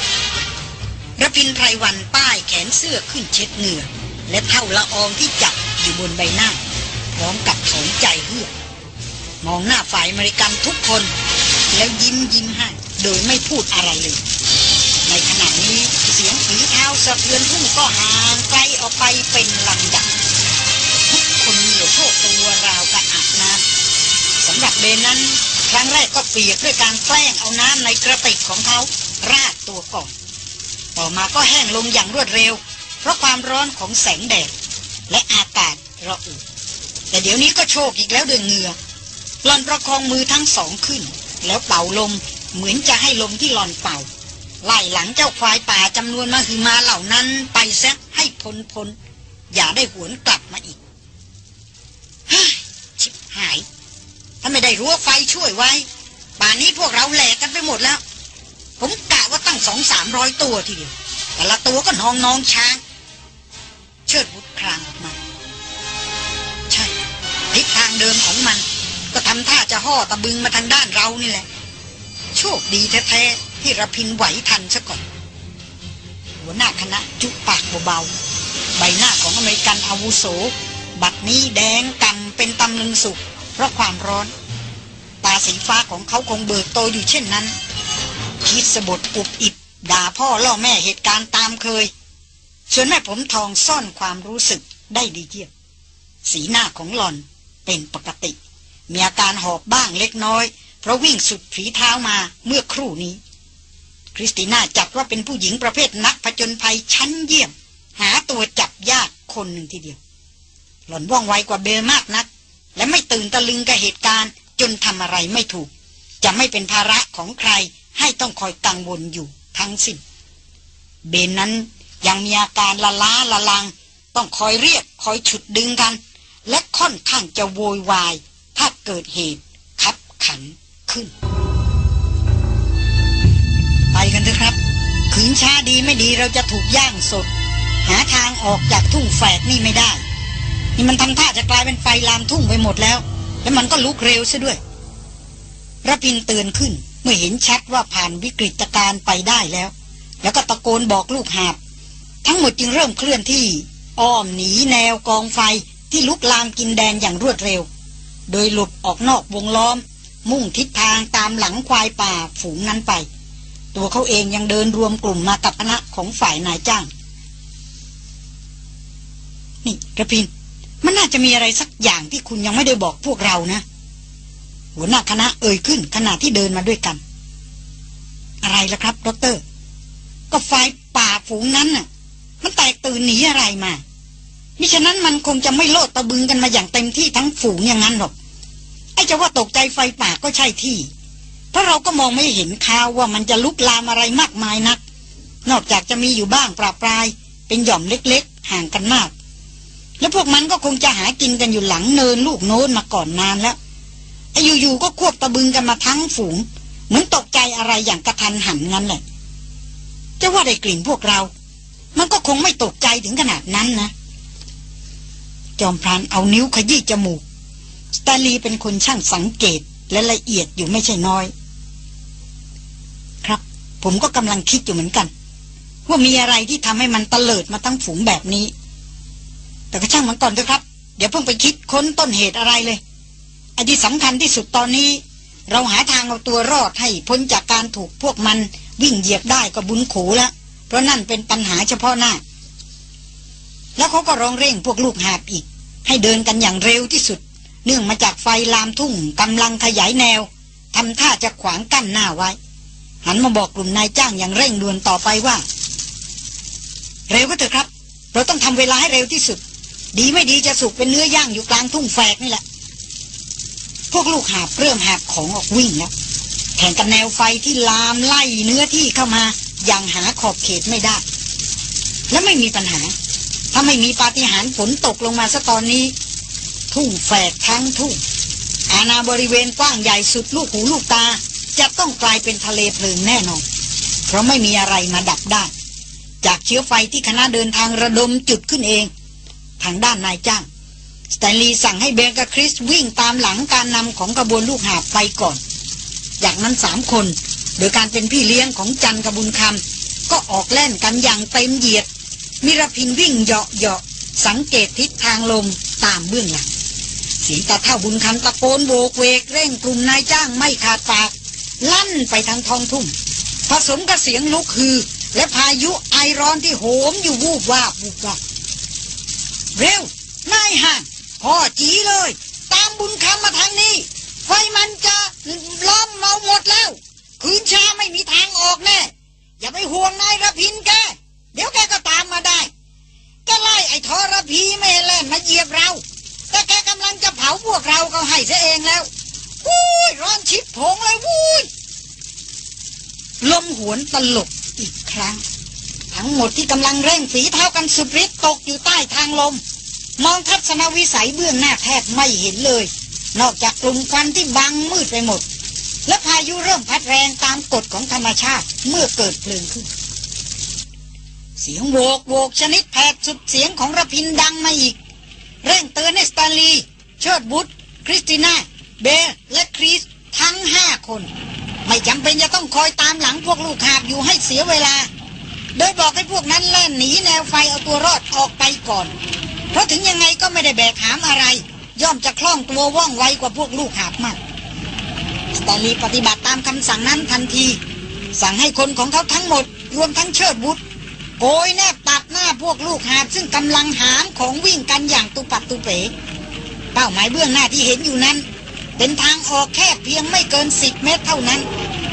Speaker 1: ระพินไพรวันป้ายแขนเสื้อขึ้นเช็ดเหงื่อและเท่าละอองที่จับอยู่บนใบหน้า พร้อมกับสนใจเฮือกมองหน้าฝ่ายมริกันทุกคน แล้วยิ้มยิ้มให้โดยไม่พูดอะไรเลย ในขณะนี้เสียงฝีเท้าสะเทือนทุ่งก็ห่างไกลออกไปเป็นลำดับำหรับเบนนั้น ครั้งแรกก็เปียกด้วยการแกล้งเอาน้ำในกระติกของเขาราดตัวก่อน ต่อมาก็แห้งลงอย่างรวดเร็ว เพราะความร้อนของแสงแดด และอากาศระอุแต่เดี๋ยวนี้ก็โชคอีกแล้วด้วยเหงื่อหลอนประคองมือทั้งสองขึ้น แล้วเป่าลมเหมือนจะให้ลมที่หลอนเป่า ไล่หลังเจ้าควายป่าจำนวนมาคือมาเหล่านั้นไปแซะให้พ้นพ้นอย่าได้หวนกลับมาอีกฮชิบหายาไม่ได้รั้วไฟช่วยไว้ ป่านนี้พวกเราแหลกกันไปหมดแล้ว ผมกะว่าตั้งสองสามร้อยตัวทีเดียว แต่ละตัวก็น้องน้องช้าง เชิดบุตรครางออกมา ใช่ทิศทางเดิมของมัน ก็ทำท่าจะห่อตะบึงมาทางด้านเรานี่แหละ โชคดีแท้ๆที่ระพินไหวทันซะก่อน หัวหน้าคณะจุปากเบาๆใบหน้าของอเมริกันอาวุโส บัดนี้แดงกำเป็นตำลึงสุก เพราะความร้อน ตาสีฟ้าของเขาคงเบิกโตอยู่เช่นนั้น คิดสะบดอุบอิบด่าพ่อล่อแม่เหตุการณ์ตามเคย ส่วนแม่ผมทองซ่อนความรู้สึกได้ดีเยี่ยมสีหน้าของหล่อนเป็นปกติ มีอาการหอบบ้างเล็กน้อย เพราะวิ่งสุดฝีเท้ามาเมื่อครู่นี้ คริสติน่าจัดว่าเป็นผู้หญิงประเภทนักผจญภัยชั้นเยี่ยม หาตัวจับยากคนหนึ่งทีเดียว หล่อนว่องไวกว่าเบลมากนักและ ไม่ตื่นตะลึงกับเหตุการณ์ จนทำอะไรไม่ถูก จะไม่เป็นภาระของใครให้ต้องคอยกังวลอยู่ทั้งสิ้นเบนนั้นยังมีอาการละล้าละลัง ต้องคอยเรียกคอยฉุดดึงกัน และค่อนข้างจะโวยวาย ถ้าเกิดเหตุขับขันขึ้น ไปกันเถอะครับขืนช้าดีไม่ดีเราจะถูกย่างสด หาทางออกจากทุ่งแฝกนี่ไม่ได้ นี่มันทำท่าจะกลายเป็นไฟลามทุ่งไปหมดแล้ว แล้วมันก็ลุกเร็วซะด้วยระพินเตือนขึ้นเมื่อเห็นชัดว่าผ่านวิกฤตการณ์ไปได้แล้ว แล้วก็ตะโกนบอกลูกหาบ ทั้งหมดจึงเริ่มเคลื่อนที่อ้อมหนีแนวกองไฟที่ลุกลามกินแดนอย่างรวดเร็ว โดยหลุดออกนอกวงล้อม มุ่งทิศทางตามหลังควายป่าฝูงนั้นไป ตัวเขาเองยังเดินรวมกลุ่มมากับคณะของฝ่ายนายจ้าง นี่กระพิน มันน่าจะมีอะไรสักอย่างที่คุณยังไม่ได้บอกพวกเรานะ หัวหน้าคณะเอ่ยขึ้นขณะที่เดินมาด้วยกัน อะไรล่ะครับดร ก็ไฟป่าฝูงนั้นน่ะ มันแตกตื่นหนีอะไรมามิฉะนั้นมันคงจะไม่โลดตะบึงกันมาอย่างเต็มที่ทั้งฝูงอย่างนั้นหรอกไอ้จะว่าตกใจไฟป่าก็ใช่ที่ เพราะเราก็มองไม่เห็นข่าวว่ามันจะลุกลามอะไรมากมายนัก นอกจากจะมีอยู่บ้างปราปราย เป็นหย่อมเล็กๆ ห่างกันมาก แล้วพวกมันก็คงจะหากินกันอยู่หลังเนินลูกโน้นมาก่อนนานแล้วไอ้อยู่ๆก็ควบตะบึงกันมาทั้งฝูง เหมือนตกใจอะไรอย่างกระทันหันงั้นแหละจะว่าได้กลิ่นพวกเรา มันก็คงไม่ตกใจถึงขนาดนั้นนะ จอมพรานเอานิ้วขยี้จมูก สตาลีเป็นคนช่างสังเกตและละเอียดอยู่ไม่ใช่น้อย ครับ ผมก็กำลังคิดอยู่เหมือนกัน ว่ามีอะไรที่ทำให้มันตะเลิดมาตั้งฝูงแบบนี้ แต่ก็ช่างมันก่อนเถอะครับ เดี๋ยวเพิ่งไปคิดค้นต้นเหตุอะไรเลยไอ้ที่สำคัญที่สุดตอนนี้ เราหาทางเอาตัวรอดให้พ้นจากการถูกพวกมันวิ่งเหยียบได้ก็บุญขูแล้ว เพราะนั่นเป็นปัญหาเฉพาะหน้า แล้วเขาก็ร้องเร่งพวกลูกหาบอีก ให้เดินกันอย่างเร็วที่สุด เนื่องมาจากไฟลามทุ่งกำลังขยายแนวทำท่าจะขวางกั้นหน้าไว้ หันมาบอกกลุ่มนายจ้างอย่างเร่งด่วนต่อไปว่า เร็วก็เถอะครับ เราต้องทำเวลาให้เร็วที่สุด ดีไม่ดีจะสุกเป็นเนื้อย่างอยู่กลางทุ่งแฝกนี่แหละ พวกลูกหาบเริ่มหาบของออกวิ่งแล้วแข่งกับแนวไฟที่ลามไล่เนื้อที่เข้ามาอย่างหาขอบเขตไม่ได้ และไม่มีปัญหา ถ้าไม่มีปาฏิหาริย์ฝนตกลงมาซะตอนนี้ ทุ่งแฝกทั้งทุ่งอาณาบริเวณกว้างใหญ่สุดลูกหูลูกตา จะต้องกลายเป็นทะเลเพลิงแน่นอน เพราะไม่มีอะไรมาดับได้ จากเชื้อไฟที่คณะเดินทางระดมจุดขึ้นเอง ทางด้านนายจ้างสแตนลีย์สั่งให้เบงกับคริสวิ่งตามหลังการนำของกระบวนลูกหาบไปก่อน จากนั้นสามคน โดยการเป็นพี่เลี้ยงของจันกระบุญคำก็ออกแล่นกันอย่างเต็มเหยียด มิรพินวิ่งเหาะเหาะสังเกตทิศทางลมตามเบื้องหลังสีตาเท่าบุญคำตะโกนโบกเวก เร่งกลุ่มนายจ้างไม่ขาดปาก ลั่นไปทางท้องทุ่งผสมกับเสียงลุกฮือ และพายุไอร้อนที่โหมอยู่วูบวาบวูบวาบ เร็ว นายห่างพ่อจีเลย ตามบุญคำมาทางนี้ ไฟมันจะล้อมเราหมดแล้ว คืนชาไม่มีทางออกแน่ อย่าไปห่วงนายระพินแก เดี๋ยวแกก็ตามมาได้ก็ไล่ไอ้ทอระพีไม่แล่นมาเหยียบเรา แต่แกกำลังจะเผาพวกเราก็ให้ซะเองแล้ววุ้ยร้อนชิบผงเลยวุ้ยลมหวนตลกอีกครั้ง ทั้งหมดที่กำลังเร่งฝีเท้ากันสุดฤทธิ์ตกอยู่ใต้ทางลม มองทัศนวิสัยเบื้องหน้าแทบไม่เห็นเลย นอกจากกลุ่มควันที่บังมืดไปหมด และพายุเริ่มพัดแรงตามกฎของธรรมชาติเมื่อเกิดเพลิงขึ้น เสียงโวกโวกชนิดแผดสุดเสียงของระพินดังมาอีก เร่งเตือนให้สตาลีเชิดบุตรคริสติน่าเบร์และคริสทั้งห้าคน ไม่จำเป็นจะต้องคอยตามหลังพวกลูกหาบอยู่ให้เสียเวลา โดยบอกให้พวกนั้นแล่นหนีแนวไฟเอาตัวรอดออกไปก่อน เพราะถึงยังไงก็ไม่ได้แบกหามอะไร ย่อมจะคล่องตัวว่องไวกว่าพวกลูกหาบมากสตาลีปฏิบัติตามคำสั่งนั้นทันที สั่งให้คนของเขาทั้งหมด รวมทั้งเชิดบุตรโกยแนบตัดหน้าพวกลูกหาบซึ่งกำลังหามของวิ่งกันอย่างตุปัดตุเป๋เป้าหมายเบื้องหน้าที่เห็นอยู่นั้น เป็นทางออกแค่เพียงไม่เกินสิบเมตรเท่านั้น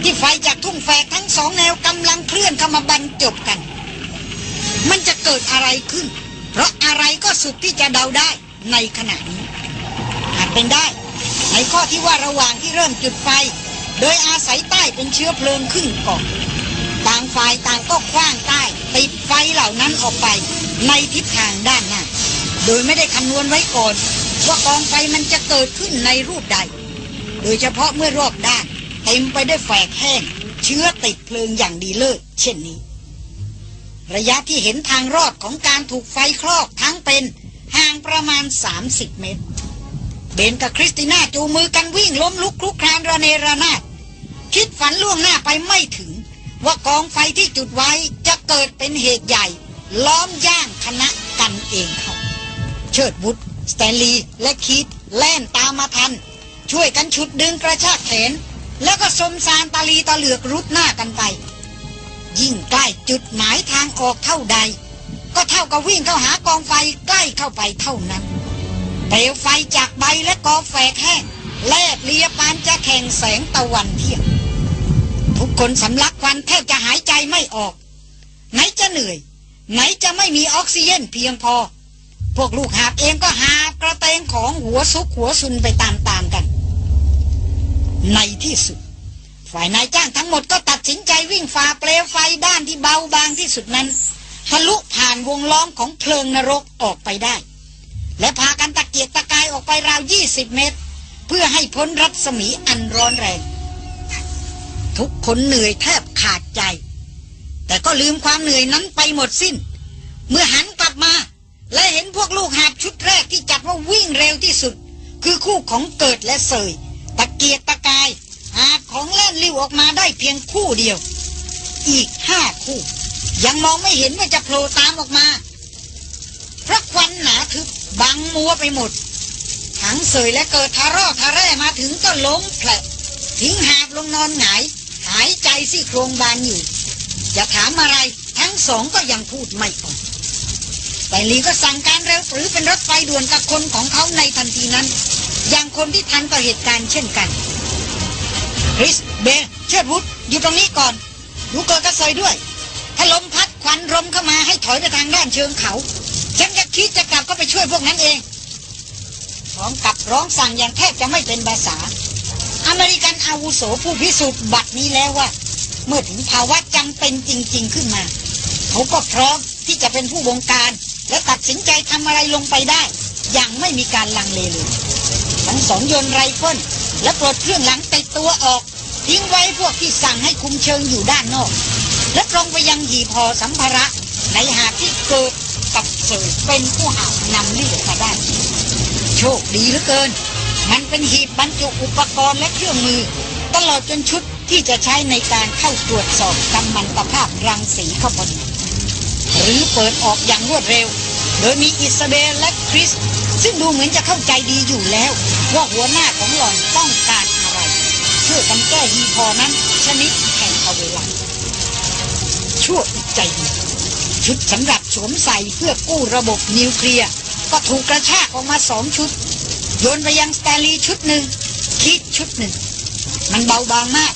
Speaker 1: ที่ไฟจากทุ่งแฝกทั้งสองแนวกำลังเคลื่อนเข้ามาบรรจบกัน มันจะเกิดอะไรขึ้น เพราะอะไรก็สุดที่จะเดาได้ในขณะนี้อาจเป็นได้ ในข้อที่ว่าระหว่างที่เริ่มจุดไฟ โดยอาศัยใต้เป็นเชื้อเพลิงขึ้นก่อนต่างฝ่ายต่างก็คว้างใต้ติดไฟเหล่านั้นออกไป ในทิศทางด้านหน้า โดยไม่ได้คำนวณไว้ก่อน ว่ากองไฟมันจะเกิดขึ้นในรูปใด โดยเฉพาะเมื่อรอบด้าน เต็มไปด้วยแฝกแห้ง เชื้อติดเพลิงอย่างดีเลิศเช่นนี้ ระยะที่เห็นทางรอดของการถูกไฟคลอกทั้งเป็นห่างประมาณ 30 เมตร เบนกับคริสติน่าจูมือกันวิ่งล้มลุกคลุกคลานระเนระนาดคิดฝันล่วงหน้าไปไม่ถึง ว่ากองไฟที่จุดไว้จะเกิดเป็นเหตุใหญ่ ล้อมย่างคณะกันเองเขาเชิดบุตรสแตนลีย์และคีตแล่นตามมาทัน ช่วยกันฉุดดึงกระชากแขน แล้วก็สมสารตาลีตาเหลือกรุดหน้ากันไป ยิ่งใกล้จุดหมายทางออกเท่าใด ก็เท่ากับวิ่งเข้าหากองไฟใกล้เข้าไปเท่านั้นเปลวไฟจากใบและกอแฝกแห้งแลบเลียปานจะแข่งแสงตะวันเที่ยงทุกคนสำลักควันแทบจะหายใจไม่ออก ไหนจะเหนื่อย ไหนจะไม่มีออกซิเจนเพียงพอ พวกลูกหาบเองก็หาบกระเตงของหัวซุกหัวซุนไปตามๆ ในที่สุด ฝ่ายนายจ้างทั้งหมดก็ตัดสินใจวิ่งฝ่าเปลวไฟด้านที่เบาบางที่สุดนั้นทะลุผ่านวงล้อมของเพลิงนรกออกไปได้ และพากันตะเกียกตะกายออกไปราวยี่สิบเมตร เพื่อให้พ้นรัศมีอันร้อนแรง ทุกคนเหนื่อยแทบขาดใจ แต่ก็ลืมความเหนื่อยนั้นไปหมดสิ้น เมื่อหันกลับมา และเห็นพวกลูกหาบชุดแรกที่จัดว่าวิ่งเร็วที่สุด คือคู่ของเกิดและเสย ตะเกียกตะกายหาของเล่นลิ้วออกมาได้เพียงคู่เดียว อีกห้าคู่ ยังมองไม่เห็นว่าจะโผล่ตามออกมาเพราะควันหนาทึบบังมัวไปหมดทั้งเสยและเกิดทาร่อทาแร่มาถึงก็ล้มแผลทิ้งหาบลงนอนหงาย หายใจซี่โครงบานอยู่จะถามอะไรทั้งสองก็ยังพูดไม่ออก แต่ลีก็สั่งการเร็วหรือเป็นรถไฟด่วนกับคนของเขาในทันทีนั้น อย่างคนที่ทันต่อเหตุการณ์เช่นกันคริสเบเชิดวุฒอยู่ตรงนี้ก่อนดูเกิดกระเซยด้วย ถ้าลมพัดควันลมเข้ามาให้ถอยไปทางด้านเชิงเขา ฉันจะคิดจะกลับก็ไปช่วยพวกนั้นเองพร้อมกับร้องสั่งอย่างแทบจะไม่เป็นภาษา อเมริกันอาวุโสผู้พิสูจน์บัตรนี้แล้วว่า เมื่อถึงภาวะจำเป็นจริง ๆขึ้นมา เขาก็พร้อมที่จะเป็นผู้บงการ และตัดสินใจทำอะไรลงไปได้ อย่างไม่มีการลังเลเลย ทั้งสองยนไรเฟิลและปลดเครื่องหลังติดตัวออก ทิ้งไว้พวกที่สั่งให้คุมเชิงอยู่ด้านนอก และตรงไปยังหีบห่อสัมภาระ ในหาที่เกิดกับเสยเป็นผู้หาบนำเลือดมาได้ โชคดีเหลือเกิน มันเป็นหีบบรรจุอุปกรณ์และเครื่องมือ ตลอดจนชุดที่จะใช้ในการเข้าตรวจสอบกำมันตภาพรังสีเข้าพอดี หรือเปิดออกอย่างรวดเร็ว โดยมีอิสเบลและคริส ซึ่งดูเหมือนจะเข้าใจดีอยู่แล้ว ว่าหัวหน้าของหล่อนต้องการอะไรช่วยกันแก้ฮีพอนั้น ชนิดแข่งเอาเวลา ชั่วอีใจหนึ่งชุดสำหรับสวมใส่เพื่อกู้ระบบนิวเคลียร์ก็ถูกกระชากออกมาสองชุด โยนไปยังสแตลีชุดหนึ่งคิดชุดหนึ่ง มันเบาบางมาก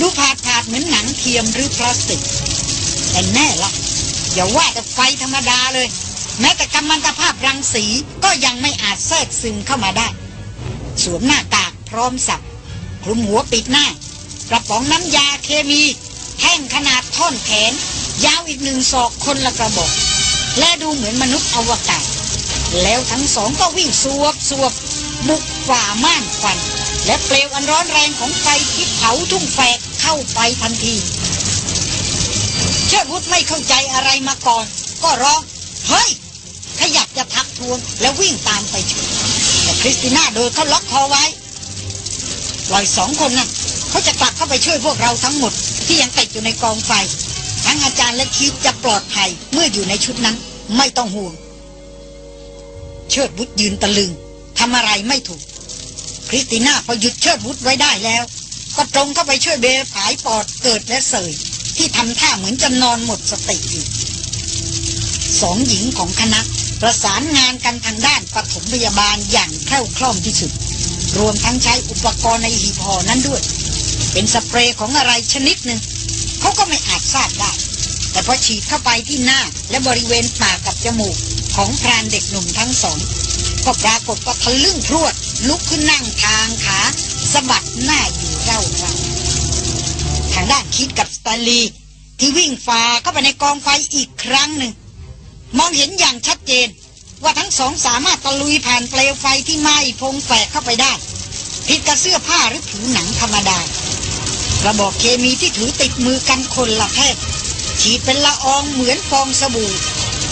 Speaker 1: ดูผาดผาดเหมือนหนังเทียมหรือพลาสติก แต่แน่ละ อย่าว่าแต่ไฟธรรมดาเลย แม้แต่กัมมันตภาพรังสีก็ยังไม่อาจแทรกซึมเข้ามาได้ สวมหน้ากากพร้อมสับคลุมหัวปิดหน้ากระป๋องน้ำยาเคมีแท่งขนาดท่อนแขน ยาวอีกหนึ่งศอกคนละกระบอก และดูเหมือนมนุษย์อวกาศ แล้วทั้งสองก็วิ่งสวบสวบบุกฝ่าม่านควัน และเปลวอันร้อนแรงของไฟที่เผาทุ่งแฝกเข้าไปทันที เชิดวุฒไม่เข้าใจอะไรมาก่อน ก็ร้องเฮ้ย ขยับจะทักทวงแล้ววิ่งตามไปช่วยแต่คริสติน่าโดยเขาล็อกคอไว้ปล่อยสองคนนั้นเขาจะกลับเข้าไปช่วยพวกเราทั้งหมด ที่ยังติดอยู่ในกองไฟ ทั้งอาจารย์และคิดจะปลอดภัยเมื่ออยู่ในชุดนั้น ไม่ต้องห่วง เชิดบุตรยืนตะลึงทำอะไรไม่ถูก คริสติน่าพอหยุดเชิดบุตรไว้ได้แล้ว ก็ตรงเข้าไปช่วยเบลผายปอดเกิดและเสย ที่ทำท่าเหมือนจะนอนหมดสติอยู่สองหญิงของคณะประสานงานกันทางด้านปฐมพยาบาลอย่างแคล่วคล่องที่สุด รวมทั้งใช้อุปกรณ์ในหีบห่อนั้นด้วย เป็นสเปรย์ของอะไรชนิดหนึ่งเขาก็ไม่อาจทราบได้ แต่พอฉีดเข้าไปที่หน้าและบริเวณปากกับจมูกของพรานเด็กหนุ่มทั้งสอง ก็ปรากฏว่าทะลึ่งพรวด ลุกขึ้นนั่งทางขาสะบัดหน้าอยู่เร่าเรา ด้านคิดกับสตนลีที่วิ่งฝ่าเข้าไปในกองไฟอีกครั้งหนึ่ง มองเห็นอย่างชัดเจน ว่าทั้งสองสามารถตะลุยผ่านเปลวไฟที่ไหม้พงแฝกเข้าไปได้ผิดกับเสื้อผ้าหรือผิวหนังธรรมดากระบอกเคมีที่ถือติดมือกันคนละแท่งฉีดเป็นละอองเหมือนฟองสบู่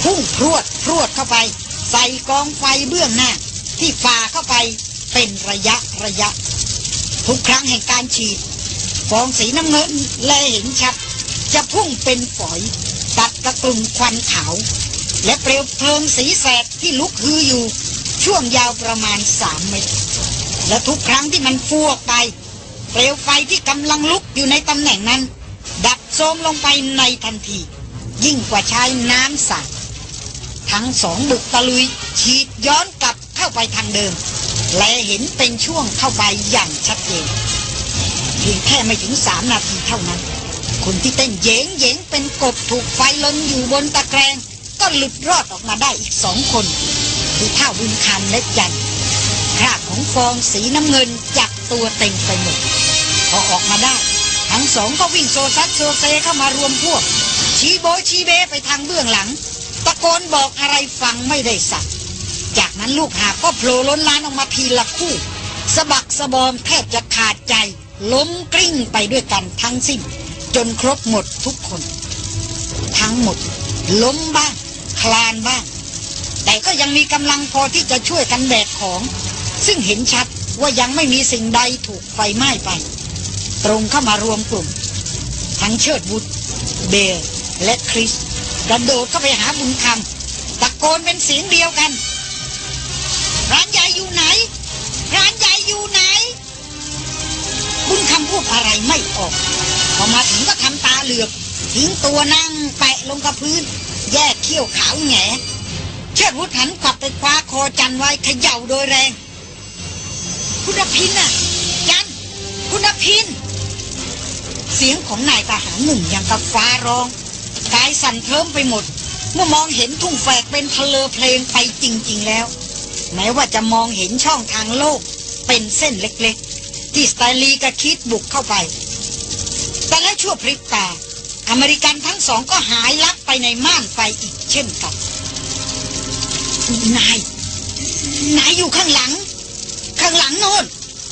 Speaker 1: พุ่งพรวดพรวดเข้าไป ใส่กองไฟเบื้องหน้า ที่ฝ่าเข้าไปเป็นระยะระยะ ทุกครั้งแห่งการฉีด ฟองสีน้ำเงินแลเห็นชัด จะพุ่งเป็นฝอย ตัดกระกลุ่มควันขาว และเปลวเพลิงสีแสดที่ลุกฮืออยู่ ช่วงยาวประมาณสามเมตร และทุกครั้งที่มันฟูออกไป เปลวไฟที่กำลังลุกอยู่ในตำแหน่งนั้น ดับโทมลงไปในทันที ยิ่งกว่าใช้น้ำสาดทั้งสองบุกตะลุยฉีดย้อนกลับเข้าไปทางเดิม และเห็นเป็นช่วงเข้าไปอย่างชัดเจน พียงแค่ไม่ถึงสามนาทีเท่านั้น คนที่เต้นเยงเยงเป็นกบถูกไฟลนอยู่บนตะแกรงก็หลุดรอดออกมาได้อีกสองคน คือท่าบุญคำและจันคราบของฟองสีน้ำเงินจับตัวเต็มไปหมดพอออกมาได้ ทั้งสองก็วิ่งโซซัดโซเซเข้ามารวมพวก ชี้โบยชี้เบไปทางเบื้องหลัง ตะโกนบอกอะไรฟังไม่ได้สัก จากนั้นลูกหาก็โผล่ล้นลานออกมาทีละคู่สะบักสะบอมแทบจะขาดใจ ล้มกลิ้งไปด้วยกันทั้งสิ้น จนครบหมดทุกคน ทั้งหมด ล้มบ้าง คลานบ้าง แต่ก็ยังมีกำลังพอที่จะช่วยกันแบกของ ซึ่งเห็นชัดว่ายังไม่มีสิ่งใดถูกไฟไหม้ไป ตรงเข้ามารวมกลุ่ม ทั้งเชิดบุตรเบลและคริสกระโดดเข้าไปหาบุญคำตะโกนเป็นเสียงเดียวกัน ร้านใหญ่อยู่ไหน ร้านใหญ่อยู่ไหน บุญคำพูดอะไรไม่ออก พอมาถึงก็ทำตาเหลือกทิ้งตัวนั่งแปะลงกับพื้น แยกเขี้ยวขาวแงเชิดวุฒหันกลับไปคว้าคอจันไว้เขย่าโดยแรง คุณพินน่ะ จัน คุณพิน เสียงของนายทหารหนุ่มยังกับฟ้าร้อง กายสั่นเทิมไปหมด เมื่อมองเห็นทุ่งแฝกเป็นทะเลเพลงไปจริง ๆ แล้ว แม้ว่าจะมองเห็นช่องทางโลกเป็นเส้นเล็กๆ ที่สไตลีกับคิดบุกเข้าไป แต่และชั่วพริบตา อเมริกันทั้งสองก็หายลับไปในม่านไฟอีกเช่นกัน นาย นายอยู่ข้างหลัง ข้างหลังโน่น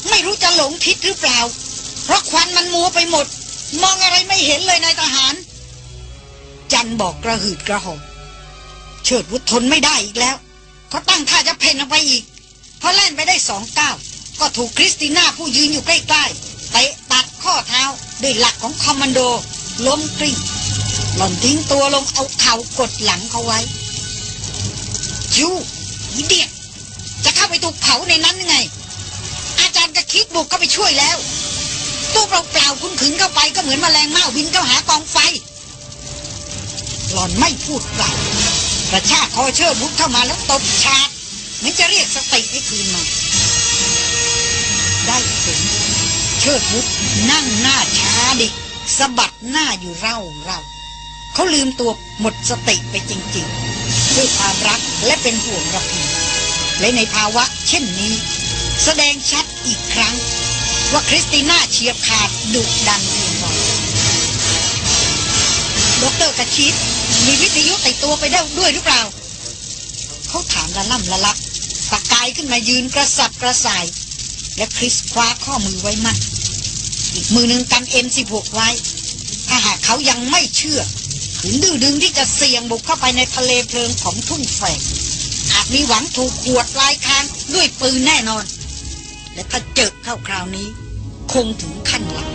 Speaker 1: ไม่รู้จะหลงทิศหรือเปล่า เพราะควันมันมัวไปหมด มองอะไรไม่เห็นเลยนายทหาร จันบอกกระหืดกระหอบเชิดวุฒทนไม่ได้อีกแล้ว เขาตั้งท่าจะเพ่นออกไปอีกพอแล่นไปได้สองก้าว ก็ถูกคริสติน่าผู้ยืนอยู่ใกล้ๆเตะตัดข้อเท้าด้วยหลักของคอมมานโด ล้มกลิ้งหล่อนทิ้งตัวลงเอาเข่ากดหลังเขาไว้ยูอีเดียจะเข้าไปถูกเผาในนั้นยังไง อาจารย์ก็คิดบุกเข้าไปช่วยแล้วตู้เปล่าๆคุณขึงเข้าไปก็เหมือนมแมลงเม่าบินเข้าหากองไฟ หล่อนไม่พูดเปล่ากระชากคอเชิดบุกเข้ามาแล้วตบชาร์เหมือนจะเรียกสติให้คืนมา ได้ผลเชิดบุกนั่งหน้าช้าดิสะบัดหน้าอยู่เร่าเราเขาลืมตัวหมดสติไปจริงๆด้วยความรักและเป็นห่วงระพีและในภาวะเช่นนี้ แสดงชัดอีกครั้ง ว่าคริสติน่าเฉียบขาดดุดันเพียงไรดรกระชิดมีวิทยุติดตัวไปได้ด้วยหรือเปล่า เขาถามละล่ำละลักตะกายขึ้นมายืนกระสับกระส่าย และคริสคว้าข้อมือไว้มั่นอีกมือหนึ่งกำเอ็มสิบหกไว้ ถ้าหากเขายังไม่เชื่อขืนดื้อดึงที่จะเสี่ยงบุกเข้าไปในทะเลเพลิงของทุ่งแฝกอาจมีหวังถูกขวดลายคางด้วยปืนแน่นอน และถ้าเจอเข้าคราวนี้ คงถึงขั้นหลัง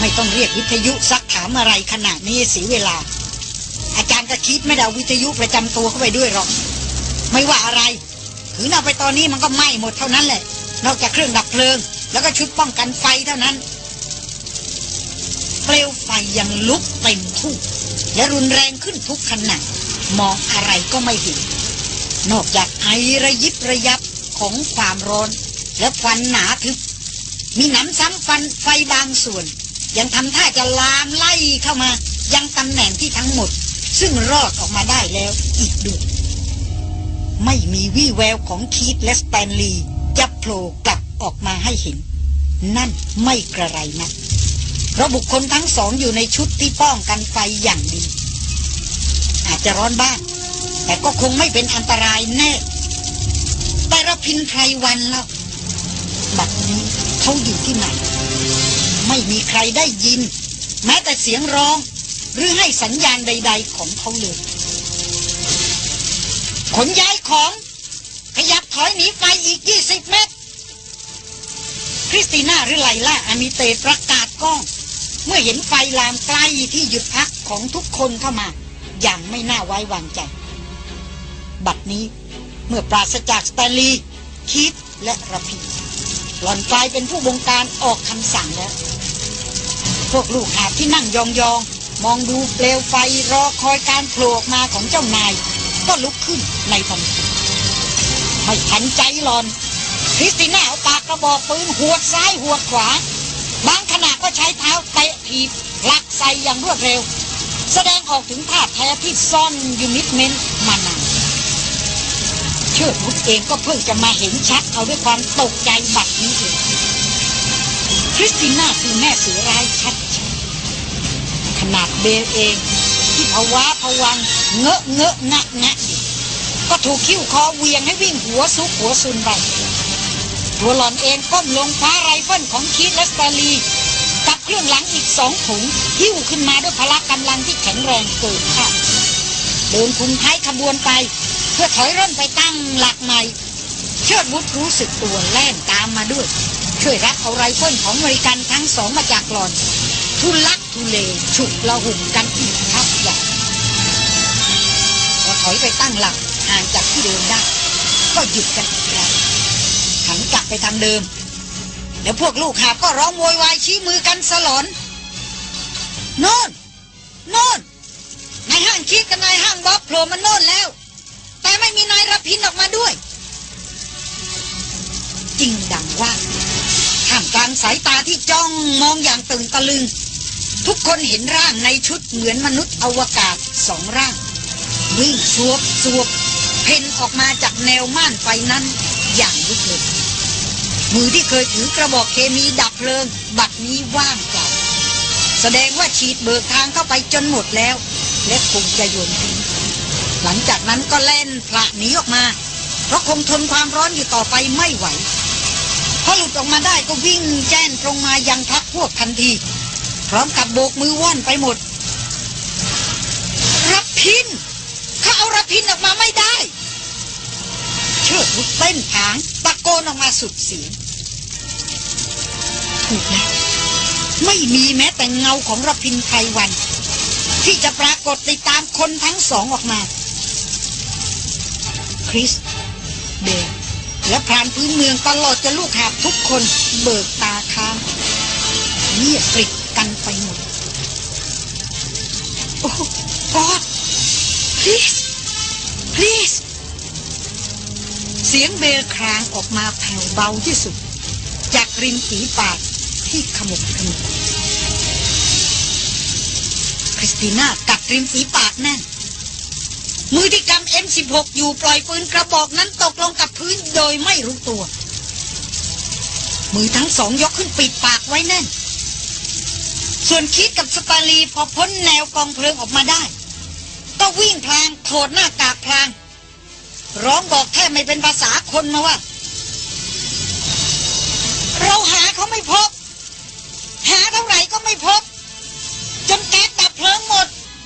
Speaker 1: ไม่ต้องเรียกวิทยุซักถามอะไรขนาดนี้เสียเวลา อาจารย์ก็คิดไม่ได้วิทยุประจำตัวเข้าไปด้วยหรอก ไม่ว่าอะไร ถือเอาไปตอนนี้มันก็ไหม้หมดเท่านั้นแหละ นอกจากเครื่องดับเพลิง แล้วก็ชุดป้องกันไฟเท่านั้น เปลวไฟยังลุกเต็มทุ่งและรุนแรงขึ้นทุกขณะมองอะไรก็ไม่เห็น นอกจากไอระยิบระยับของความร้อน และฟันหนาทึบ มีหนำซ้ำฟันไฟบางส่วน ยังทำท่าจะลามไล่เข้ามา ยังตำแหน่งที่ทั้งหมด ซึ่งรอดออกมาได้แล้วอีกด้วย ไม่มีวี่แววของคีตและสแตนลีย์จะโผล่กลับออกมาให้เห็น นั่นไม่กระไรนะเพราะบุคคลทั้งสองอยู่ในชุดที่ป้องกันไฟอย่างดี อาจจะร้อนบ้าง แต่ก็คงไม่เป็นอันตรายแน่ แต่ระพินไพรวันแล้วบัดนี้เขาอยู่ที่ไหน ไม่มีใครได้ยิน แม้แต่เสียงร้อง หรือให้สัญญาณใด ๆ ของเขาเลย ขนย้ายของ ขยับถอยหนีไฟอีก20เมตร คริสติน่าหรือไลล่าอามิเตประกาศก้อง เมื่อเห็นไฟลามใกล้ที่หยุดพักของทุกคนเข้ามา อย่างไม่น่าไว้วางใจ บัดนี้เมื่อปราศจากสแตนลีย์คีธและรพินทร์ หล่อนกลายเป็นผู้บงการออกคำสั่งแล้ว พวกลูกหาบที่นั่งยองๆ มองดูเปลวไฟรอคอยการโผล่ออกมาของเจ้านาย ก็ลุกขึ้นในทันทีไม่ทันใจหล่อนคริสติน่าเอาปากกระบอกปืนหัวซ้ายหัวขวา บางขณะก็ใช้เท้าเตะถีบผลักใส่อย่างรวดเร็ว แสดงออกถึงธาตุแท้ที่ซ่อนอยู่มิดเม้มมานานเชิดวุธเองก็เพิ่งจะมาเห็นชัดเอาด้วยความตกใจบัดนี้เองคริสติน่าคือแม่เสือร้ายชัดขนาดเบลเอง ที่ภาวะภวังค์ เงอะเงอะงะงะอยู่ก็ถูกหิ้วคอเหวี่ยงให้วิ่งหัวซุกหัวซุนไปตัวหล่อนเองก้มลงคว้าไรเฟิลของคีธและสแตนลีย์กับเครื่องหลังอีกสองถุงหิ้วขึ้นมาด้วยพละกำลังที่แข็งแรงเกินคาดเดินคุมท้ายขบวนไป เพื่อถอยร่นไปตั้งหลักใหม่ เชิดวุธรู้สึกตัวแล่นตามมาด้วย ช่วยรับเอาไรเฟิลของอเมริกันทั้งสองมาจากหล่อน ทุลักทุเลฉุกละหุกกันอีก อยไปตั้งหลักห่างจากที่เดิมได้ ก็หยุดกันอีกแล้วหันกลับไปทางเดิม แล้วพวกลูกหาก็ร้องโวยวายชี้มือกันสลอนโน่นโน่นนายห้างคิดกับนายห้างบ๊อบโผล่มาโน่นแล้ว แต่ไม่มีนายรับพินออกมาด้วย จริงดังว่าท่ามกลางสายตาที่จ้องมองอย่างตื่นตะลึง ทุกคนเห็นร่างในชุดเหมือนมนุษย์อวกาศสองร่าง วิ่งสวบสวบเพ่นออกมาจากแนวม่านไฟนั้น อย่างรวดเร็วมือที่เคยถือกระบอกเคมีดับเพลิง บัดนี้ว่างเปล่าแสดงว่าฉีดเบิกทางเข้าไปจนหมดแล้ว และคงจะโยนทิ้งหลังจากนั้นก็เล่นพละหนีออกมา เพราะคงทนความร้อนอยู่ต่อไปไม่ไหวพอหลุดออกมาได้ก็วิ่งแจ้นตรงมายังพักพวกทันที พร้อมกับโบกมือว่อนไปหมด รับพิน พินออกมาไม่ได้ เชิดวุฒเต้นผางตะโกนออกมาสุดเสียงถูกแล้วไม่มีแม้แต่เงาของรพินไพวัน ที่จะปรากฏติดตามคนทั้งสองออกมา คริสเบลและพรานพื้นเมืองตลอดจะลูกหาบทุกคนเบิกตาค้างเงียบกริบกันไปหมด โอ้กอด please please เสียงเบลครางออกมาแผ่วเบาที่สุด จากริมฝีปากที่ขมุกขมิบคริสติน่ากัดริมฝีปากแน่นมือที่กำ M16 อยู่ปล่อยปืนกระบอกนั้นตกลงกับพื้นโดยไม่รู้ตัว มือทั้งสองยกขึ้นปิดปากไว้แน่น ส่วนคิดกับสตาลีพอพ้นแนวกองเพลิงออกมาได้ ก็วิ่งพลางโถดหน้ากากพลาง ร้องบอกแทบไม่เป็นภาษาคนมาว่า เราหาเขาไม่พบ หาเท่าไหร่ก็ไม่พบ จนแก๊สดับเพลิงหมด